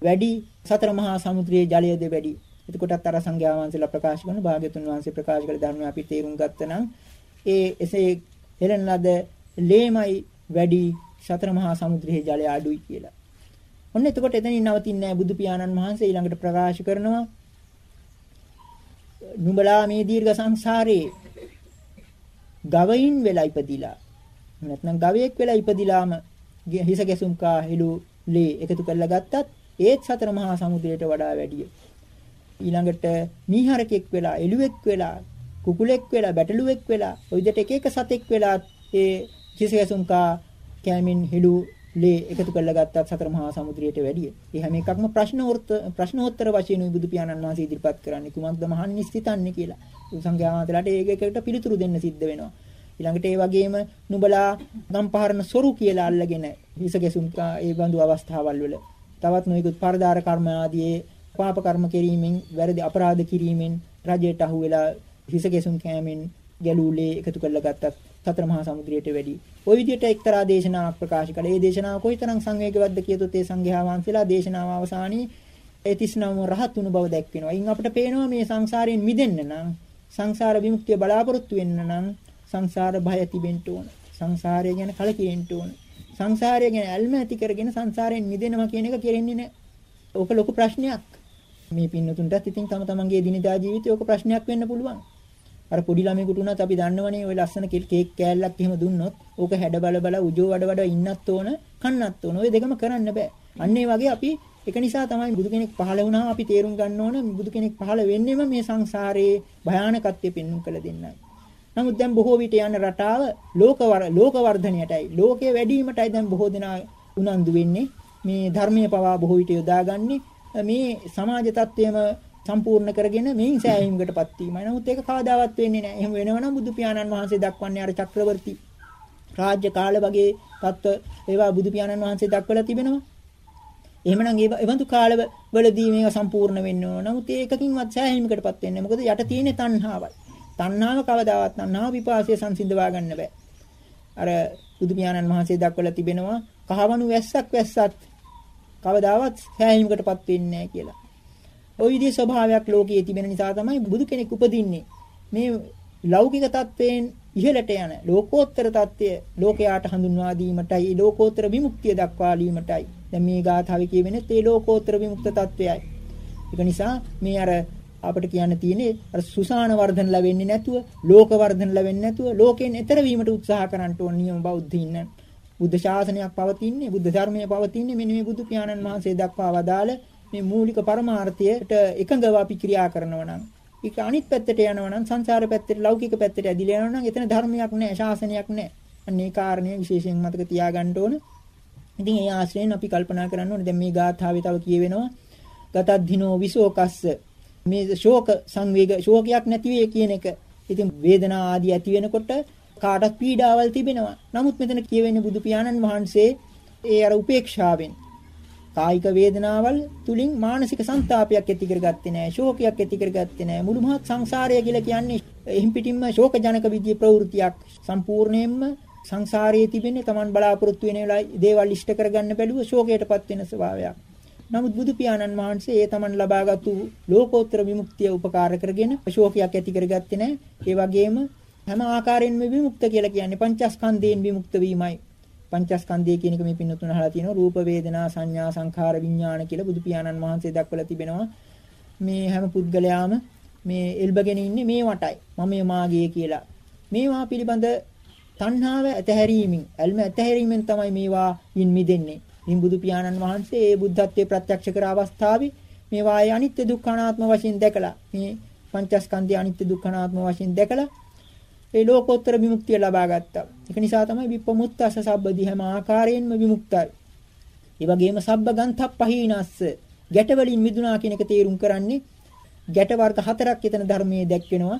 වැඩි සතර මහා සමුද්‍රයේ ජලයද වැඩි. එතකොටත් අර සංඝයා වහන්සේලා ප්‍රකාශ කරන භාග්‍යතුන් වහන්සේ ප්‍රකාශ කළ ධර්මය අපි තේරුම් ගත්තනම් ඒ එසේ හෙළන ලද ලේමයි වැඩි සතර මහා සමුද්‍රයේ ජලය අඩුයි කියලා. ඔන්න එතකොට එතනින් නවතින්නේ නැහැ බුදු පියාණන් වහන්සේ ඊළඟට ප්‍රකාශ කරනවා නුඹලා මේ දීර්ඝ සංසාරේ ගවයින් වෙලා ඉපදිලා නැත්නම් ගවයෙක් වෙලා ඉපදිලාම හිස ගැසුම් කා හෙළු ලේ එකතු කරලා ගත්තත් ඒත් සතර මහා සමුද්‍රයට වඩා වැඩිය. ඊළඟට මීහරකෙක් වෙලා එළුවෙක් වෙලා කුකුලෙක් වෙලා බැටළුවෙක් වෙලා ওই විදිහට එක එක සතෙක් වෙලා ඒ කිසිසුම්කා කැමින් හිලු ලේ එකතු කරලා ගත්තත් සතර මහා සමුද්‍රයට වැඩිය. ඒ හැම එකක්ම ප්‍රශ්නෝත්තර ප්‍රශ්නෝත්තර වශයෙන් බුදු පියාණන් වහන්සේ ඉදිරිපත් කරන්නේ කුමක්ද මහන්නේ ස්ථිතන්නේ කියලා. සංඝයාමතලට ඒක එකට පිළිතුරු දෙන්න සිද්ධ වෙනවා. ඊළඟට ඒ වගේම නුඹලා ගම්පහරන සොරු කියලා අල්ලගෙන හිස ගැසුම් ඒ බඳු අවස්ථාවල් වල තවත් නොයෙකුත් පරදාර කර්ම ආදී පාප කර්ම කිරීමෙන් වැරදි අපරාධ කිරීමෙන් රජයට අහු වෙලා හිස ගැසුම් කෑමෙන් ගැලූලේ එකතු කරලා ගත්තත් සතර මහා සමුද්‍රයට වැඩි. ওই විදිහට එක්තරා දේශනාවක් ප්‍රකාශ කළා. ඒ දේශනාව කොයිතරම් සංවේගවත්ද කියතොත් ඒ සංඝයා වහන්සේලා දේශනාව අවසානයේ ඒ 39 රහත් වුණු බව දැක්වෙනවා. ඉන් අපිට පේනවා මේ සංසාරයෙන් මිදෙන්න නම් සංසාර විමුක්තිය බලාපොරොත්තු වෙන්න නම් සංසාර භය තිබෙන්න ඕන. සංසාරය ගැන කලකිරෙන්න ඕන. සංසාරය ගැන ඇල්ම ඇති කරගෙන සංසාරයෙන් මිදෙනවා කියන එක කෙරෙන්නේ නැහැ. ඕක ලොකු ප්‍රශ්නයක්. මේ පින්නතුන්ටත් ඉතින් තම තමන්ගේ දිනදා ජීවිතේ ඕක ප්‍රශ්නයක් වෙන්න පුළුවන්. අර පොඩි ළමයෙකුට උනත් අපි දන්නවනේ ওই ලස්සන කේක් කෑල්ලක් එහෙම දුන්නොත් ඕක හැඩ බල බල උජෝ වඩ වඩ ඉන්නත් ඕන කන්නත් ඕන. ওই දෙකම කරන්න බෑ. අන්න ඒ වගේ අපි ඒක නිසා තමයි බුදු කෙනෙක් පහළ වුණාම අපි තේරුම් ගන්න ඕන බුදු කෙනෙක් පහළ වෙන්නේම මේ සංසාරයේ භයානකත්වය පෙන්වන්න කළ දෙන්නයි. නමුත් දැන් බොහෝ විට යන රටාව ලෝක ලෝක වර්ධනයටයි ලෝකයේ වැඩිවීමටයි දැන් බොහෝ දෙනා උනන්දු වෙන්නේ. මේ ධර්මීය පවා බොහෝ විට යොදාගන්නේ මේ සමාජ තත්ත්වයම සම්පූර්ණ කරගෙන මේන් සෑහීමකටපත් වීමයි. නමුත් ඒක කවදාවත් වෙන්නේ නැහැ. එහෙම වෙනවනම් බුදු පියාණන් වහන්සේ දක්වන්නේ අර චක්‍රවර්ති රාජ්‍ය කාල වගේ තත්ත්ව ඒවා බුදු පියාණන් වහන්සේ දක්වලා තිබෙනවා. එහෙමනම් ඒ එවන්තු කාලවලදී මේක සම්පූර්ණ වෙන්න ඕන. නමුත් ඒකකින්වත් සෑහීමකටපත් වෙන්නේ. මොකද යට තියෙන්නේ තණ්හාවයි. තණ්හාව කවදාවත් තණ්හාව විපාසය සංසිඳවා ගන්න බෑ. අර බුදු පියාණන් වහන්සේ දක්වලා තිබෙනවා කහවණු වැස්සක් වැස්සත් කවදාවත් සෑහීමකටපත් වෙන්නේ නැහැ කියලා. ওই විදිහේ ස්වභාවයක් ලෝකයේ තිබෙන නිසා තමයි බුදු කෙනෙක් උපදින්නේ. මේ ලෞකික தත්වයෙන් ඉහළට යන ලෝකෝත්තර தත්ත්වය ලෝකයාට හඳුන්වා දීමටයි ලෝකෝත්තර විමුක්තිය දක්වා දීමටයි. දැන් මේ ගාථාවේ කියවෙන්නේ තේ ලෝකෝත්තර විමුක්ත தත්වයයි. ඒක නිසා මේ අර අපිට කියන්න තියෙන්නේ අර සුසාන වර්ධන ලැබෙන්නේ නැතුව ලෝක වර්ධන ලැබෙන්නේ නැතුව ලෝකයෙන් එතර වීමට උත්සාහ කරන්න ඕන නියම බෞද්ධින්න. බුද්ධ ශාසනයක් පවතින්නේ බුද්ධ ධර්මය පවතින්නේ මෙන්න මේ බුදු පියාණන් වහන්සේ දක්වා වදාළ මේ මූලික පරමාර්ථයට එකඟව අපි ක්‍රියා කරනවා නම් ඒක අනිත් පැත්තට යනවා නම් සංසාර පැත්තට ලෞකික පැත්තට ඇදිලා යනවා නම් එතන ධර්මයක් නැහැ ශාසනයක් නැහැ. අන්න ඒ කාරණය විශේෂයෙන් මතක තියාගන්න ඕන. ඉතින් ඒ ආශ්‍රයෙන් අපි කල්පනා කරන්න ඕනේ දැන් මේ ගාථාවේ තව කියවෙනවා ගතද්ධිනෝ විසෝකස්ස මේ ශෝක සංවේග ශෝකයක් නැති වේ කියන එක. ඉතින් වේදනා ආදී ඇති වෙනකොට කාටත් පීඩාවල් තිබෙනවා. නමුත් මෙතන කියවෙන්නේ බුදු පියාණන් වහන්සේ ඒ අර උපේක්ෂාවෙන් කායික වේදනාවල් තුලින් මානසික සංతాපයක් ඇති කරගත්තේ නැහැ ශෝකයක් ඇති කරගත්තේ නැහැ මුළු මහත් සංසාරය කියලා කියන්නේ එහිම් පිටින්ම ශෝකජනක විදිය ප්‍රවෘත්තියක් සම්පූර්ණයෙන්ම සංසාරයේ තිබෙන තමන් බලාපොරොත්තු වෙන දේවල් ඉෂ්ට කරගන්න බැලුව ශෝකයටපත් වෙන ස්වභාවයක් නමුත් බුදු පියාණන් වහන්සේ ඒ තමන් ලබාගත්තු ලෝකෝත්තර විමුක්තිය උපකාර කරගෙන ශෝකයක් ඇති කරගත්තේ නැහැ. ඒ වගේම හැම ආකාරයෙන්ම විමුක්ත කියලා කියන්නේ පංචස්කන්ධයෙන් විමුක්ත වීමයි. පංචස්කන්ධය කියන එක මේ පින්නතුන අහලා තියෙනවා. රූප වේදනා සංඥා සංඛාර විඥාන කියලා බුදු පියාණන් වහන්සේ දක්වලා තිබෙනවා. මේ හැම පුද්ගලයාම මේ එල්බගෙන ඉන්නේ මේ වටයි. මම මාගේ කියලා. මේවා පිළිබඳ තණ්හාව ඇතහැරීමෙන් අල්ම ඇතහැරීමෙන් තමයි මේවා ඉන් මිදෙන්නේ. ඉන් බුදු පියාණන් වහන්සේ ඒ බුද්ධත්වයේ ප්‍රත්‍යක්ෂ කර අවස්ථාවේ මේවායේ අනිත්‍ය දුක්ඛ අනාත්ම වශයෙන් දැකලා මේ පංචස්කන්ධය අනිත්‍ය දුක්ඛ අනාත්ම වශයෙන් දැකලා ඒ ලෝකෝත්තර විමුක්තිය ලබා ගත්තා. ඒක නිසා තමයි විප්පමුත්තස සබ්බදී හැම ආකාරයෙන්ම විමුක්තයි. ඒ වගේම සබ්බ ගන්තප්පහීනස්ස ගැට වලින් මිදුණා කියන එක තේරුම් කරන්නේ ගැට වර්ග හතරක් එතන ධර්මයේ දැක්වෙනවා.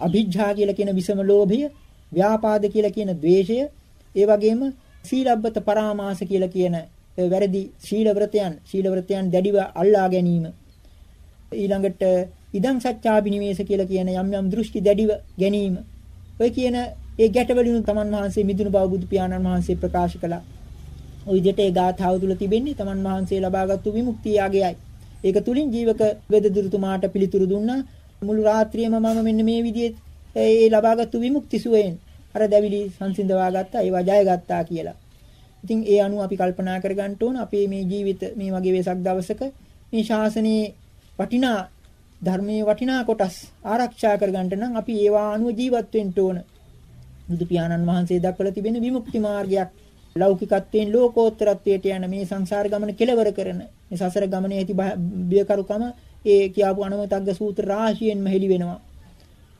අභිජ්ජා කියලා කියන විසම ලෝභය, ව්‍යාපාද කියලා කියන ද්වේෂය, ඒ වගේම සීලබ්බත පරාමාස කියලා කියන වැරදි ශීල වෘතයන්, ශීල වෘතයන් දැඩිව අල්ලා ගැනීම. ඊළඟට ඉදං සත්‍යාබිනිවේෂ කියලා කියන යම් යම් දෘෂ්ටි දැඩිව ගැනීම ඔය කියන ඒ ගැටවලින් තමන් වහන්සේ මිදුණු බව බුදු පියාණන් වහන්සේ ප්‍රකාශ කළා. ওই විදිහට ඒ ගාථාව තුල තිබෙන්නේ තමන් වහන්සේ ලබාගත්තු විමුක්තිය යගයයි. ඒක තුලින් ජීවක වෙදදුරුතුමාට පිළිතුරු දුන්නා. මුළු රාත්‍රියම මම මෙන්න මේ විදිහේ ඒ ලබාගත්තු විමුක්ති සුවයෙන් අර දැවිලි සංසිඳවා ගත්තා ඒවා ජය ගත්තා කියලා. ඉතින් ඒ අනුව අපි කල්පනා කරගන්න ඕන අපේ මේ ජීවිත මේ වගේ වෙසක් දවසක මේ ශාසනයේ වටිනා ධර්මයේ වටිනා කොටස් ආරක්ෂා කරගන්න නම් අපි ඒවා අනුව ජීවත් වෙන්න ඕන. බුදු පියාණන් වහන්සේ දක්වලා තිබෙන විමුක්ති මාර්ගයක් ලෞකිකත්වයෙන් ලෝකෝත්තරත්වයට යන මේ සංසාර ගමන කෙලවර කරන මේ සසර ගමනේ ඇති බියකරුකම ඒ කියපු අනවතග්ග සූත්‍ර රාශියෙන්ම හෙළි වෙනවා.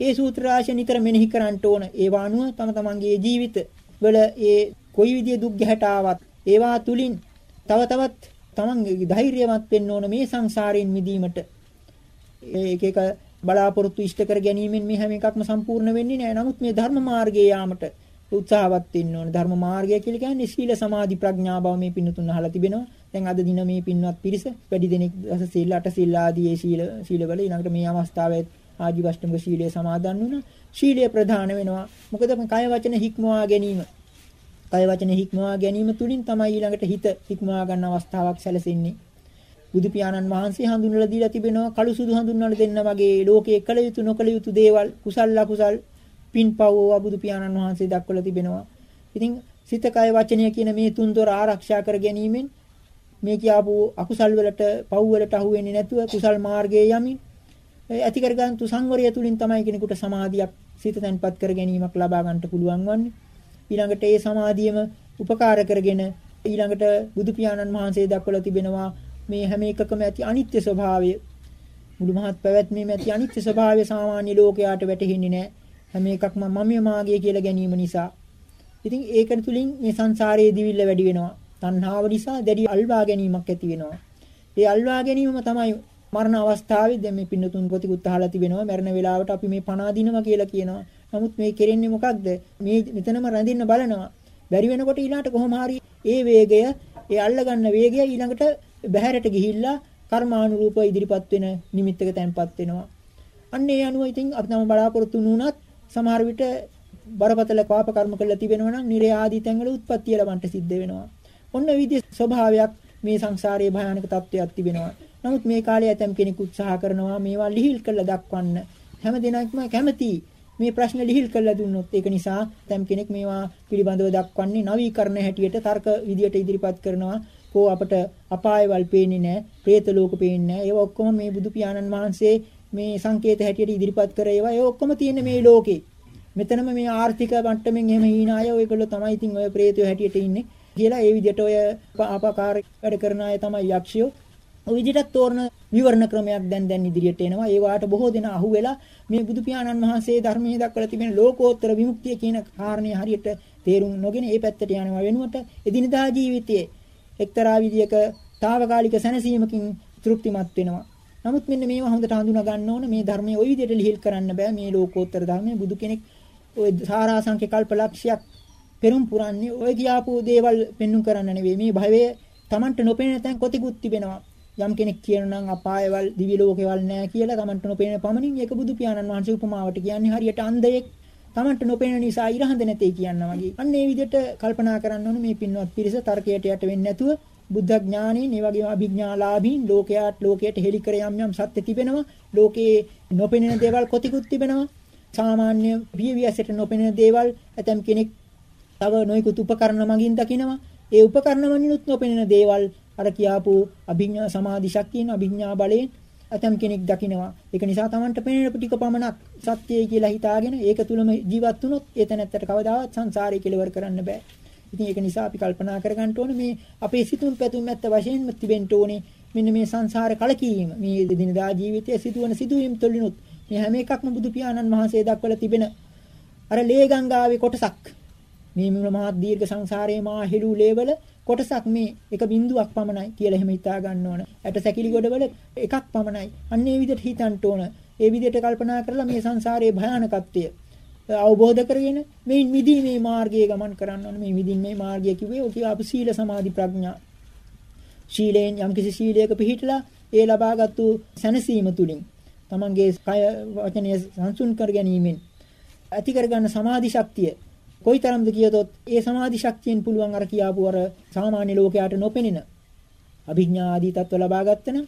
ඒ සූත්‍ර රාශිය නිතර මෙනෙහි කරන්න ඕන. ඒවා අනුව තම තමන්ගේ ජීවිත වල ඒ කොයි විදිය දුක් ගැහැට ආවත් ඒවා තුලින් තව තවත් තමන් ධෛර්යවත් වෙන්න ඕන මේ සංසාරයෙන් මිදීමට එක එක බලාපොරොත්තු ඉෂ්ට කර ගැනීමෙන් මේ හැම එකක්ම සම්පූර්ණ වෙන්නේ නැහැ. නමුත් මේ ධර්ම මාර්ගයේ යාමට උත්සාහවත් වෙන්න ඕනේ. ධර්ම මාර්ගය කියලා කියන්නේ සීල සමාධි ප්‍රඥා බව මේ පින්නතුන් අහලා තිබෙනවා. දැන් අද දින මේ පින්වත් පිරිස වැඩි දෙනෙක් දස සීල අට සීල ආදී ඒ සීල සීලවල ඊළඟට මේ අවස්ථාවේ ආජීවෂ්ටමක සීලය සමාදන් වුණා. සීලය ප්‍රධාන වෙනවා. මොකද කය වචන හික්මවා ගැනීම. කය වචන හික්මවා ගැනීම තුලින් තමයි ඊළඟට හිත හික්මවා ගන්න අවස්ථාවක් සැලසෙන්නේ. බුදු පියාණන් වහන්සේ හඳුන්වලා දීලා තිබෙනවා කළු සුදු හඳුන්වලා දෙන්න වගේ ලෝකයේ කළ යුතු නොකළ යුතු දේවල් කුසල් අකුසල් පින්පව් බුදු පියාණන් වහන්සේ දක්වලා තිබෙනවා. ඉතින් සිත කය වචනය කියන මේ තුන්දොර ආරක්ෂා කර ගැනීමෙන් මේ කියාපු අකුසල් වලට පව් වලට අහු වෙන්නේ නැතුව කුසල් මාර්ගයේ යමින් ඇති කරගන්තු සංවරය තුලින් තමයි කෙනෙකුට සමාධියක් සිත තැන්පත් කර ගැනීමක් ලබා ගන්නට පුළුවන් වන්නේ. ඊළඟට ඒ සමාධියම උපකාර කරගෙන ඊළඟට බුදු පියාණන් වහන්සේ දක්වලා තිබෙනවා මේ හැම එකකම ඇති අනිත්‍ය ස්වභාවය මුළු මහත් පැවැත්මේම ඇති අනිත්‍ය ස්වභාවය සාමාන්‍ය ලෝකයාට වැටහෙන්නේ නැහැ. හැම එකක්ම මම මාගේ කියලා ගැනීම නිසා. ඉතින් ඒක තුලින් මේ සංසාරයේ දිවිල්ල වැඩි වෙනවා. තණ්හාව නිසා දැඩි අල්වා ගැනීමක් ඇති වෙනවා. ඒ අල්වා ගැනීමම තමයි මරණ අවස්ථාවේ දැන් මේ පින්නතුන් පොතිකුත් අහලා තිබෙනවා මරණ වේලාවට අපි මේ පණ අදිනවා කියලා කියනවා. නමුත් මේ කෙරෙන්නේ මොකක්ද? මේ මෙතනම රැඳෙන්න බලනවා. බැරි වෙනකොට ඊළාට කොහොම හරි ඒ වේගය, ඒ අල්ලගන්න වේගය ඊළඟට බහැරට ගිහිල්ලා කර්මානුරූප ඉදිරිපත් වෙන නිමිත්තක තැන්පත් වෙනවා. අන්න ඒ අනුව ඉතින් අපි තම බලාපොරොත්තු වුණත් සමහර විට බරපතල පාප කර්ම කළා තිබෙනවා නම් නිරේ ආදී තැන්වල උත්පත්ති ලබන්නට සිද්ධ වෙනවා. ඔන්න විදිහ ස්වභාවයක් මේ සංසාරයේ භයානක තත්ත්වයක් තිබෙනවා. නමුත් මේ කාලේ ඇතම් කෙනෙක් උත්සාහ කරනවා මේවා ලිහිල් කරලා දක්වන්න. හැම දිනක්ම කැමති මේ ප්‍රශ්න ලිහිල් කරලා දුන්නොත් ඒක නිසා ඇතම් කෙනෙක් මේවා පිළිබඳව දක්වන්නේ නවීකරණ හැටියට තර්ක විදියට ඉදිරිපත් කරනවා. කෝ අපට අපායවල් පේන්නේ නැහැ, പ്രേත ලෝක පේන්නේ නැහැ. ඒවා ඔක්කොම මේ බුදු පියාණන් වහන්සේ මේ සංකේත හැටියට ඉදිරිපත් කර ඒවා ඒ ඔක්කොම තියෙන මේ ලෝකේ. මෙතනම මේ ආර්ථික මට්ටමින් එහෙම හීන අය ඔයගොල්ලෝ තමයි ඉතින් ඔය ප්‍රේතයෝ හැටියට ඉන්නේ කියලා ඒ විදිහට ඔය අපාකාර වැඩ කරන අය තමයි යක්ෂයෝ. ඔය විදිහට තෝරන විවරණ ක්‍රමයක් දැන් දැන් ඉදිරියට එනවා. ඒ වාට බොහෝ දෙනා අහුවෙලා මේ බුදු පියාණන් වහන්සේ ධර්මයේ දක්වලා තිබෙන ලෝකෝත්තර විමුක්තිය කියන කාරණේ හරියට තේරුම් නොගෙන ඒ පැත්තට යනවා වෙනුවට එදිනදා ජීවිතයේ එක්තරා විදියක తాවකාලික සැනසීමකින් තෘප්තිමත් වෙනවා. නමුත් මෙන්න මේවා හොඳට හඳුනා ගන්න ඕන මේ ධර්මයේ ওই විදිහට ලිහිල් කරන්න බෑ මේ ලෝකෝත්තර ධර්මයේ බුදු කෙනෙක් ওই සාරාංශක කල්පලක්ෂයක් පෙරම් පුරන්නේ ওই කියාපු දේවල් පෙන්눔 කරන්න නෙවෙයි මේ භවයේ Tamanට නොපෙනෙන තැන් කොතිකුත් තිබෙනවා යම් කෙනෙක් කියනනම් අපායවල් දිවි ලෝකේවල් නැහැ කියලා Tamanට නොපෙනෙන පමණින් ඒක බුදු පියාණන් වහන්සේ උපමාවට කියන්නේ හරියට අන්ධයෙක් Tamanට නොපෙනෙන නිසා ඉරහඳ නැtei කියනවා වගේ. අන්න ඒ විදිහට කල්පනා කරන්න ඕනේ මේ පින්වත් පිරිස තර්කයට යට වෙන්නේ නැතුව බුද්ධ ඥානීන් ඒ වගේම අභිඥාලාභීන් ලෝකයට ලෝකයට හෙළි කර යම් යම් සත්‍ය තිබෙනවා. ලෝකේ නොපෙනෙන දේවල් කොතිකුත් තිබෙනවා. සාමාන්‍ය බියවියසට නොපෙනෙන දේවල් ඇතම් කෙනෙක් තව නොයෙකුත් උපකරණ මගින් දකිනවා. ඒ උපකරණ මගිනුත් නොපෙනෙන දේවල් අර කියාපු අභිඥා සමාධි ශක්තියෙන් අභිඥා බලයෙන් ඇතම් කෙනෙක් දකිනවා. ඒක නිසා Tamanට පෙනෙන ටික පමණක් සත්‍යයි කියලා හිතාගෙන ඒක තුලම ජීවත් වුණොත් ඒ තැනත්තට කවදාවත් සංසාරේ කෙලවර කරන්න බෑ. ඉතින් ඒක නිසා අපි කල්පනා කරගන්න ඕනේ මේ අපේ සිතුම් පැතුම් ඇත්ත වශයෙන්ම තිබෙන්න ඕනේ. මෙන්න මේ සංසාර කලකීම මේ දිනදා ජීවිතයේ සිදුවන සිදුවීම් තුළිනුත් මේ හැම එකක්ම බුදු පියාණන් වහන්සේ දක්වලා තිබෙන අර ලේ ගංගාවේ කොටසක්. මේ මුල මහත් දීර්ඝ සංසාරයේ මා හෙළු ලේවල කොටසක් මේ එක බිඳුවක් පමණයි කියලා එහෙම හිතා ගන්න ඕන. ඇට සැකිලි ගොඩවල එකක් පමණයි. අන්න ඒ විදිහට හිතන්න ඕන. ඒ විදිහට කල්පනා කරලා මේ සංසාරයේ භයානකත්වය අවබෝධ කරගෙන මේ මිදීමේ මාර්ගයේ ගමන් කරන්න ඕනේ. මේ මිදීමේ මාර්ගය කිව්වේ ඔය කිය අපි සීල සමාධි ප්‍රඥා. ශීලයෙන් යම්කිසි සීලයක පිහිටලා ඒ ලබාගත්තු සැනසීම තුලින් තමන්ගේ කය වචනය සංසුන් කර ගැනීමෙන් ඇති කරගන්න සමාධි ශක්තිය කොයිතරම්ද කියතොත් ඒ සමාධි ශක්තියෙන් පුළුවන් අර කියාපු අර සාමාන්‍ය ලෝකයට නොපෙනෙන අභිඥා ආදී තත්ත්ව ලබා ගත්තන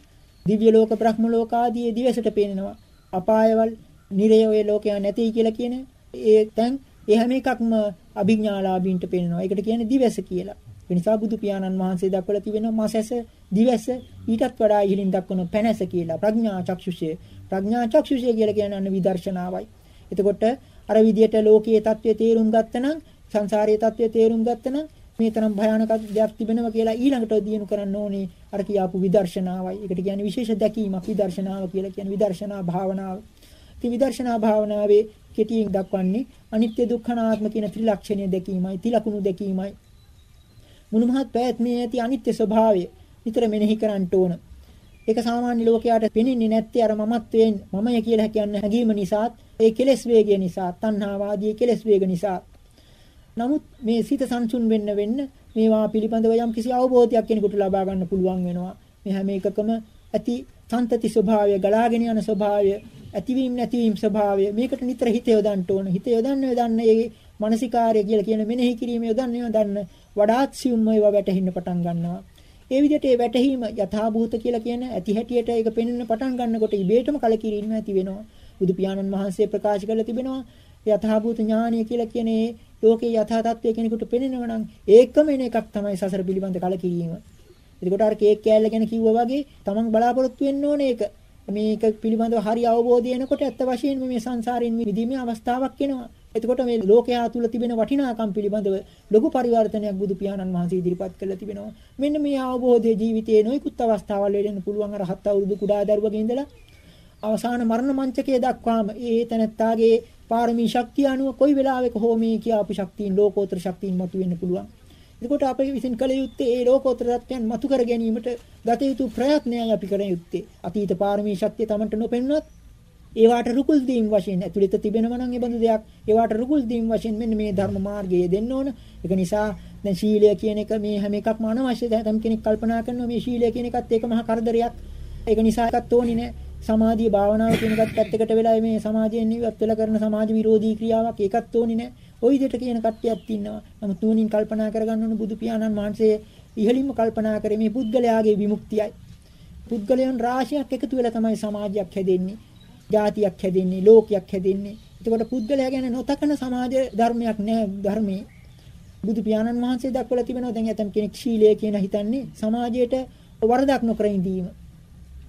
දිව්‍ය ලෝක බ්‍රහ්ම ලෝක ආදී දිවසට පේනවා අපායවල නිරය ඔය ලෝකයා නැtei කියලා කියන්නේ ඒ තැන් ඒ හැම එකක්ම අභිඥාලාභීන්ට පෙනෙනවා. ඒකට කියන්නේ දිවැස කියලා. ඒ නිසා බුදු පියාණන් වහන්සේ දක්වලා තිබෙනවා මාසැස දිවැස ඊටත් වඩා ඉහළින් දක්වන පැනැස කියලා. ප්‍රඥා චක්ෂුෂය. ප්‍රඥා චක්ෂුෂය කියලා කියන්නේ අන්න විදර්ශනාවයි. එතකොට අර විදියට ලෝකයේ தත්ත්වය තේරුම් ගත්තනම් සංසාරයේ தත්ත්වය තේරුම් ගත්තනම් මේ තරම් භයානක දෙයක් තිබෙනවා කියලා ඊළඟට දිනු කරන්න ඕනේ අර කියාපු විදර්ශනාවයි. ඒකට කියන්නේ විශේෂ දැකීමක් විදර්ශනාව කියලා කියන්නේ විදර්ශනා භාවනාව. ඉතින් විදර්ශනා භාවනාවේ කෙටියෙන් දක්වන්නේ අනිත්‍ය දුක්ඛ අනාත්ම කියන ත්‍රිලක්ෂණය දැකීමයි තිලකුණු දැකීමයි මුළු මහත් පැවැත්මේ ඇති අනිත්‍ය ස්වභාවය නිතර මෙනෙහි කරන්න ඕන ඒක සාමාන්‍ය ලෝකයාට පෙනෙන්නේ නැත්තේ අර මමත්වයෙන් මමය කියලා කියන්නේ හැඟීම නිසා ඒ කෙලෙස් වේගය නිසා තණ්හාවාදී කෙලෙස් වේග නිසා නමුත් මේ සිත සංසුන් වෙන්න වෙන්න මේවා පිළිබඳව යම් කිසි අවබෝධයක් කෙනෙකුට ලබා ගන්න පුළුවන් වෙනවා. මේ හැම එකකම ඇති සන්තති ස්වභාවය ගලාගෙන යන ස්වභාවය ඇතිවීම නැතිවීම ස්වභාවය මේකට නිතර හිත යොදන්න ඕන. හිත යොදන්න යොදන්න ඒ මානසිකාර්ය කියලා කියන මෙනෙහි කිරීම යොදන්න යොදන්න වඩාත් සියුම්ම ඒවා වැටහෙන්න පටන් ගන්නවා. ඒ විදිහට ඒ වැටහීම යථාභූත කියලා කියන ඇති හැටියට ඒක පෙනෙන්න පටන් ගන්නකොට ඉබේටම කලකිරීම ඇති වෙනවා. බුදු පියාණන් වහන්සේ ප්‍රකාශ කරලා තිබෙනවා යථාභූත ඥානය කියලා කියන්නේ ලෝකේ යථා තත්ත්වය කෙනෙකුට පෙනෙනවා නම් ඒකම එන එකක් තමයි සසර පිළිබඳ කලකිරීම. එතකොට අර කේක් කෑල්ල ගැන කිව්වා වගේ තමන් බලාපොරොත්තු වෙන්න ඕනේ ඒක. මේක පිළිබඳව හරි අවබෝධය එනකොට ඇත්ත වශයෙන්ම මේ සංසාරයෙන් මිදීමේ අවස්ථාවක් එනවා. එතකොට මේ ලෝකයා තුල තිබෙන වටිනාකම් පිළිබඳව ලොකු පරිවර්තනයක් බුදු පියාණන් වහන්සේ ඉදිරිපත් කළා තිබෙනවා. මෙන්න මේ අවබෝධයේ ජීවිතයේ නොයෙකුත් අවස්ථාවල් වලදී පුළුවන් අර හත් අවුරුදු කුඩා දරුවගේ ඉඳලා අවසාන මරණ මංචකයේ දක්වාම ඒ තැනත්තාගේ පාරමී ශක්තිය අනුව කොයි වෙලාවක හෝ මේ කියාපු ශක්තියින් ලෝකෝත්තර ශක්තියින් මතුවෙන්න පුළුවන්. එතකොට අපේ විසින් කළ යුත්තේ ඒ ලෝකෝත්තර தත්යන් මතු කර ගැනීමට ගත යුතු ප්‍රයත්නයයි අපි කර යුත්තේ. අතීත පාරමී ශක්තිය Tamanට නොපෙන්නුවත් ඒවාට රුකුල් දීම් වශයෙන් ඇතුළත තිබෙනවා නම් ඒ බඳු දෙයක් ඒවාට රුකුල් දීම් වශයෙන් මෙන්න මේ ධර්ම මාර්ගය දෙන්න ඕන. ඒක නිසා දැන් ශීලය කියන එක මේ හැම එකක්ම අනවශ්‍ය දැන් කෙනෙක් කල්පනා කරනවා මේ ශීලය කියන එකත් ඒක මහා කරදරයක්. ඒක නිසා එකක් තෝනි නෑ. සමාධිය භාවනාව කියන එකත් පැත්තකට වෙලා මේ සමාජයෙන් ඉවත් වෙලා කරන සමාජ විරෝධී ක්‍රියාවක් ඒකත් තෝනි නෑ. ওই විදිහට කියන කට්ටියක් ඉන්නවා. නමුත් නුවණින් කල්පනා කරගන්න ඕන බුදු පියාණන් වහන්සේ ඉහළින්ම කල්පනා කරේ මේ පුද්ගලයාගේ විමුක්තියයි. පුද්ගලයන් රාශියක් එකතු වෙලා තමයි සමාජයක් හැදෙන්නේ. ජාතියක් හැදෙන්නේ, ලෝකයක් හැදෙන්නේ. එතකොට පුද්ගලයා ගැන නොතකන සමාජ ධර්මයක් නෑ ධර්මයේ. බුදු පියාණන් වහන්සේ දක්වලා තිබෙනවා දැන් ඇතම් කෙනෙක් ශීලය කියන හිතන්නේ සමාජයට වරදක් නොකර ඉඳීම.